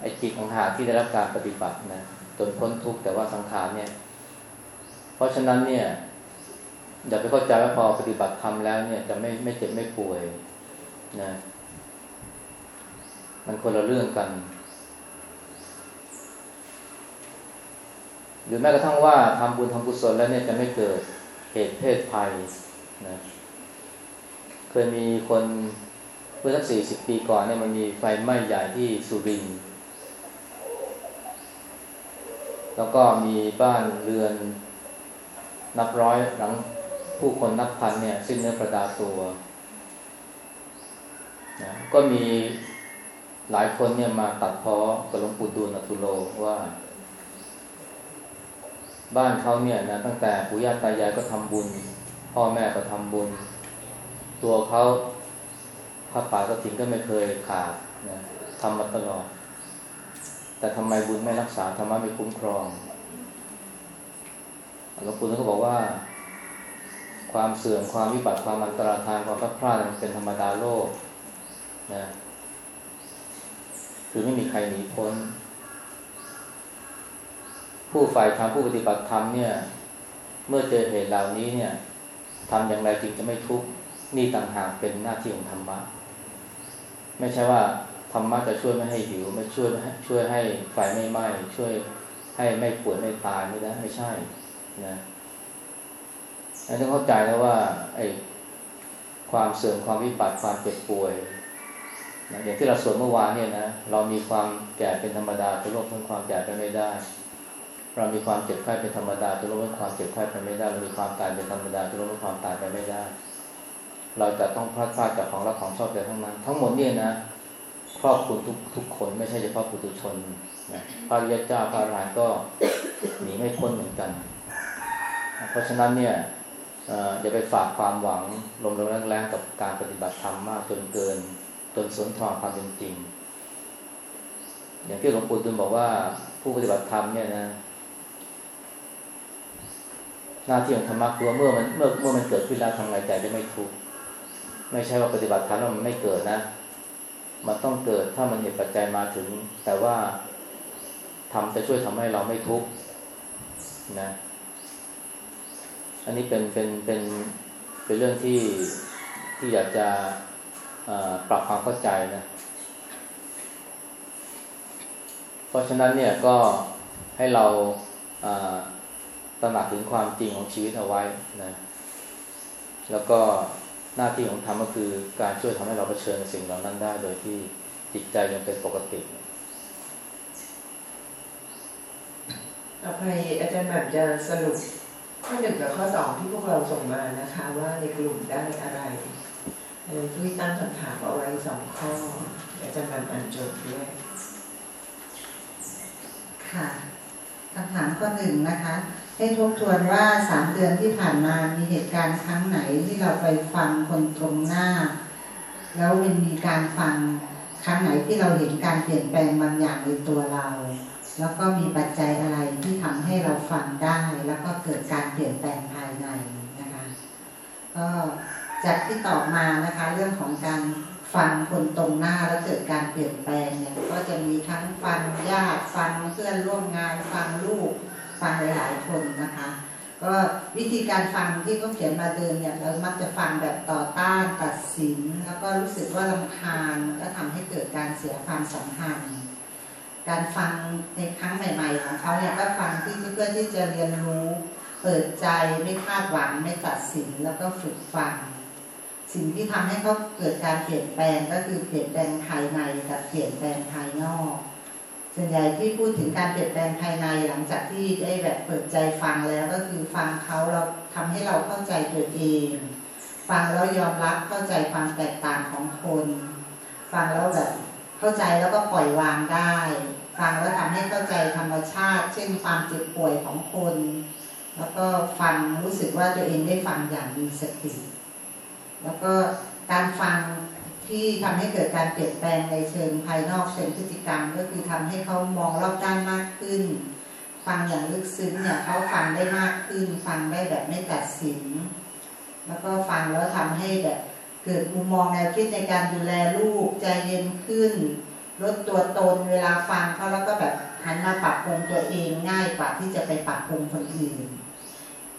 ไอ้จิตของหาที่ได้รับการปฏิบัตินะจนพ้นทุกข์แต่ว่าสังขารเนี่ย เพราะฉะนั้นเนี่ยอย่าไปเข้าใจว่าพอปฏิบัติธรรมแล้วเนี่ยจะไม่ไม่เจ็บไม่ป่วยนะ มันคนละเรื่องกัน หรือแม้กระทั่งว่าทำบุญทำกุศลแล้วเนี่ยจะไม่เกิดเหตุเพศภัยนะเคยมีคนเมื่อสักสี่สิบปีก่อนเนี่ยมันมีไฟไหม้ใหญ่ที่สุรินทร์แล้วก็มีบ้านเรือน นับร้อยหลังผู้คนนับพันเนี่ย สิ้นเนื้อประดาตัวนะก็มี หลายคนเนี่ยมาตัดพ้อกับหลวงปู่ดูลอทุโลว่า บ้านเขาเนี่ยนะตั้งแต่ปู่ย่าตายายก็ทำบุญ พ่อแม่ก็ทำบุญ ตัวเขาพระป่ากระถิ่นก็ไม่เคยขาดนะทำมาตลอด แต่ทำไมบุญไม่รักษาธรรมะไม่คุ้มครองหลวงปู่ท่านก็บอกว่า ความเสื่อมความวิบัติความอันตรธานความพลาดพลาดมันเป็นธรรมดาโลกนะ คือไม่มีใครหนีพ้น ผู้ฝ่ายธรรมผู้ปฏิบัติธรรมเนี่ย เมื่อเจอเหตุเหล่านี้เนี่ยทำอย่างไรจึงจะไม่ทุกข์นี่ต่างหากเป็นหน้าที่ของธรรมะ ไม่ใช่ว่าธรรมะจะช่วยไม่ให้หิว ไม่ช่วยช่วยให้ไฟไม่ไหม้ช่วยให้ไม่ป่วยไม่ตายไม่ได้ไม่ใช่นะอันนี้เข้าใจแล้วว่าไอ้ความเสื่อมความวิบัติความเจ็บป่วย อย่างที่เราสวดเมื่อวานเนี่ยนะเรามีความแก่เป็นธรรมดาจะลบพ้นความแก่ไปไม่ได้ เรามีความเจ็บไข้เป็นธรรมดาจะลบพ้นความเจ็บไข้ไปไม่ได้ เรามีความตายเป็นธรรมดาจะลบพ้นความตายไปไม่ได้ เราจะต้องพลาดพลาดจากของรักของชอบใจทั้งนั้น ทั้งหมดเนี่ยนะครอบคลุมทุกทุกคนไม่ใช่เฉพาะปุถุชนนะพระริยเจ้าพระอรหันต์ก็หนีไม่พ้นเหมือนกัน เพราะฉะนั้นเนี่ยอย่าไปฝากความหวังลมๆแรงๆกับการปฏิบัติธรรมมากจนเกิน จนสนทรความเป็นจริง อย่างที่หลวงปู่ดูลบอกว่าผู้ปฏิบัติธรรมเนี่ยนะ หน้าที่ของธรรมะคือว่าเมื่อมันเมื่อเมื่อมันเกิดขึ้นแล้วทำไงใจจะไม่ทุกข์ไม่ใช่ว่าปฏิบัติธรรมแล้วมันไม่เกิดนะ มันต้องเกิดถ้ามันเหตุปัจจัยมาถึง แต่ว่าทำจะช่วยทำให้เราไม่ทุกข์นะ อันนี้เป็นเป็นเป็นเป็นเรื่องที่ที่อยากจะ ปรับความเข้าใจนะ เพราะฉะนั้นเนี่ยก็ให้เราตระหนักถึงความจริงของชีวิตเอาไว้นะ แล้วก็หน้าที่ของธรรมก็คือการช่วยทำให้เราเผชิญสิ่งเหล่านั้นได้ โดยที่จิตใจยังเป็นปกติต่อไปอาจารย์แบบจะสรุปข้อหนึ่งกับข้อสองที่พวกเราส่งมานะคะ ว่าในกลุ่มได้อะไร เลยที่ตั้งคำถามเอาไว้สองข้ออาจารย์แบบอ่านจทย์ด้วย ค่ะคำถามข้อหนึ่งนะคะ ให้ทบทวนว่าสามเดือนที่ผ่านมามีเหตุการณ์ครั้งไหนที่เราไปฟังคนตรงหน้า แล้วมันมีการฟังครั้งไหนที่เราเห็นการเปลี่ยนแปลงบางอย่างในตัวเรา แล้วก็มีปัจจัยอะไรที่ทำให้เราฟังได้ แล้วก็เกิดการเปลี่ยนแปลงภายในนะคะ ก็ จากที่ตอบมานะคะ เรื่องของการฟังคนตรงหน้าแล้วเกิดการเปลี่ยนแปลงเนี่ยก็จะมีทั้งฟังญาติฟังเพื่อนร่วมงาน ฟังลูก ฟังหลายๆคนนะคะ ก็วิธีการฟังที่เขาเขียนมาเดิมเนี่ยเรามักจะฟังแบบต่อต้านตัดสิน แล้วก็รู้สึกว่าลำคาญก็ทำให้เกิดการเสียความสัมพันธ์การฟังในครั้งใหม่ ๆ ของเขาเนี่ยก็ฟังที่เพื่อที่จะเรียนรู้ เปิดใจไม่คาดหวังไม่ตัดสินแล้วก็ฝึกฟัง สิ่งที่ทำให้เขาเกิดการเปลี่ยนแปลงก็คือเปลี่ยนแปลงภายในกับเปลี่ยนแปลงภายนอก ส่วนใหญ่ที่พูดถึงการเปลี่ยนแปลงภายในหลังจากที่ได้แบบเปิดใจฟังแล้วก็คือฟังเขาเราทำให้เราเข้าใจตัวเอง ฟังแล้วยอมรับเข้าใจความแตกต่างของคน ฟังแล้วแบบเข้าใจแล้วก็ปล่อยวางได้ ฟังแล้วทำให้เข้าใจธรรมชาติ เช่นความเจ็บป่วยของคน แล้วก็ฟังรู้สึกว่าตัวเองได้ฟังอย่างมีสติ แล้วก็การฟังที่ทำให้เกิดการเปลี่ยนแปลงในเชิงภายนอกเชิงพฤติกรรม ก็คือทำให้เขามองรอบด้านมากขึ้น ฟังอย่างลึกซึ้งเนี่ยเขาฟังได้มากขึ้น ฟังได้แบบไม่ตัดสิน แล้วก็ฟังแล้วทำให้แบบเกิดมุมมองแนวคิดในการดูแลลูกใจเย็นขึ้น ลดตัวตนเวลาฟังเขาแล้วก็แบบหันมาปรับปรุงตัวเองง่ายกว่าที่จะไปปรับปรุงคนอื่น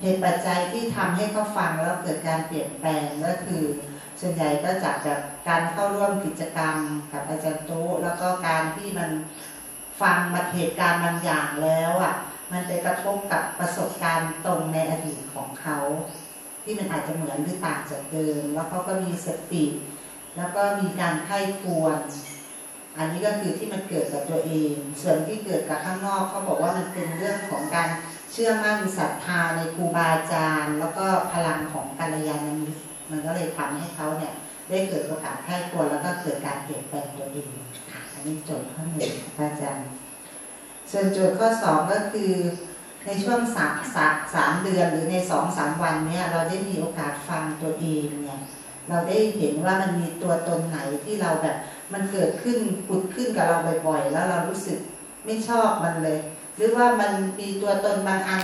เหตุปัจจัยที่ทำให้เขาฟังแล้วเกิดการเปลี่ยนแปลงก็คือ ส่วนใหญ่ก็จากแบบการเข้าร่วมกิจกรรมกับอาจารย์โต๊ะแล้วก็การที่มันฟังมาเหตุการณ์บางอย่างแล้วอะมันไปกระทบกับประสบการณ์ตรงในอดีตของเขาที่มันอาจจะเหมือนหรือต่างจากเดิม แล้วเขาก็มีสติ แล้วก็มีการไข้ควร อันนี้ก็คือที่มันเกิดกับตัวเอง ส่วนที่เกิดกับข้างนอกเขาบอกว่ามันเป็นเรื่องของการ เชื่อมั่นศรัทธาในครูบาอาจารย์ แล้วก็พลังของกัลยาณมิตรมันก็เลยทำให้เขาเนี่ย ได้เกิดโอกาสไข้ควรแล้วก็เกิดการเปลี่ยนแปลงตัวเองค่ะอันนี้โจทย์ข้อหนึ่งค่ะอาจารย์ ส่วนโจทย์ข้อสองก็คือ ในช่วงสามสามสามเดือนหรือในสองสามวันเนี่ยเราได้มีโอกาสฟังตัวเองเนี่ยเราได้เห็นว่ามันมีตัวตนไหนที่เราแบบ มันเกิดขึ้นปุดขึ้นกับเราบ่อยๆ แล้วเรารู้สึกไม่ชอบมันเลย หรือว่ามันมีตัวตนบางอัน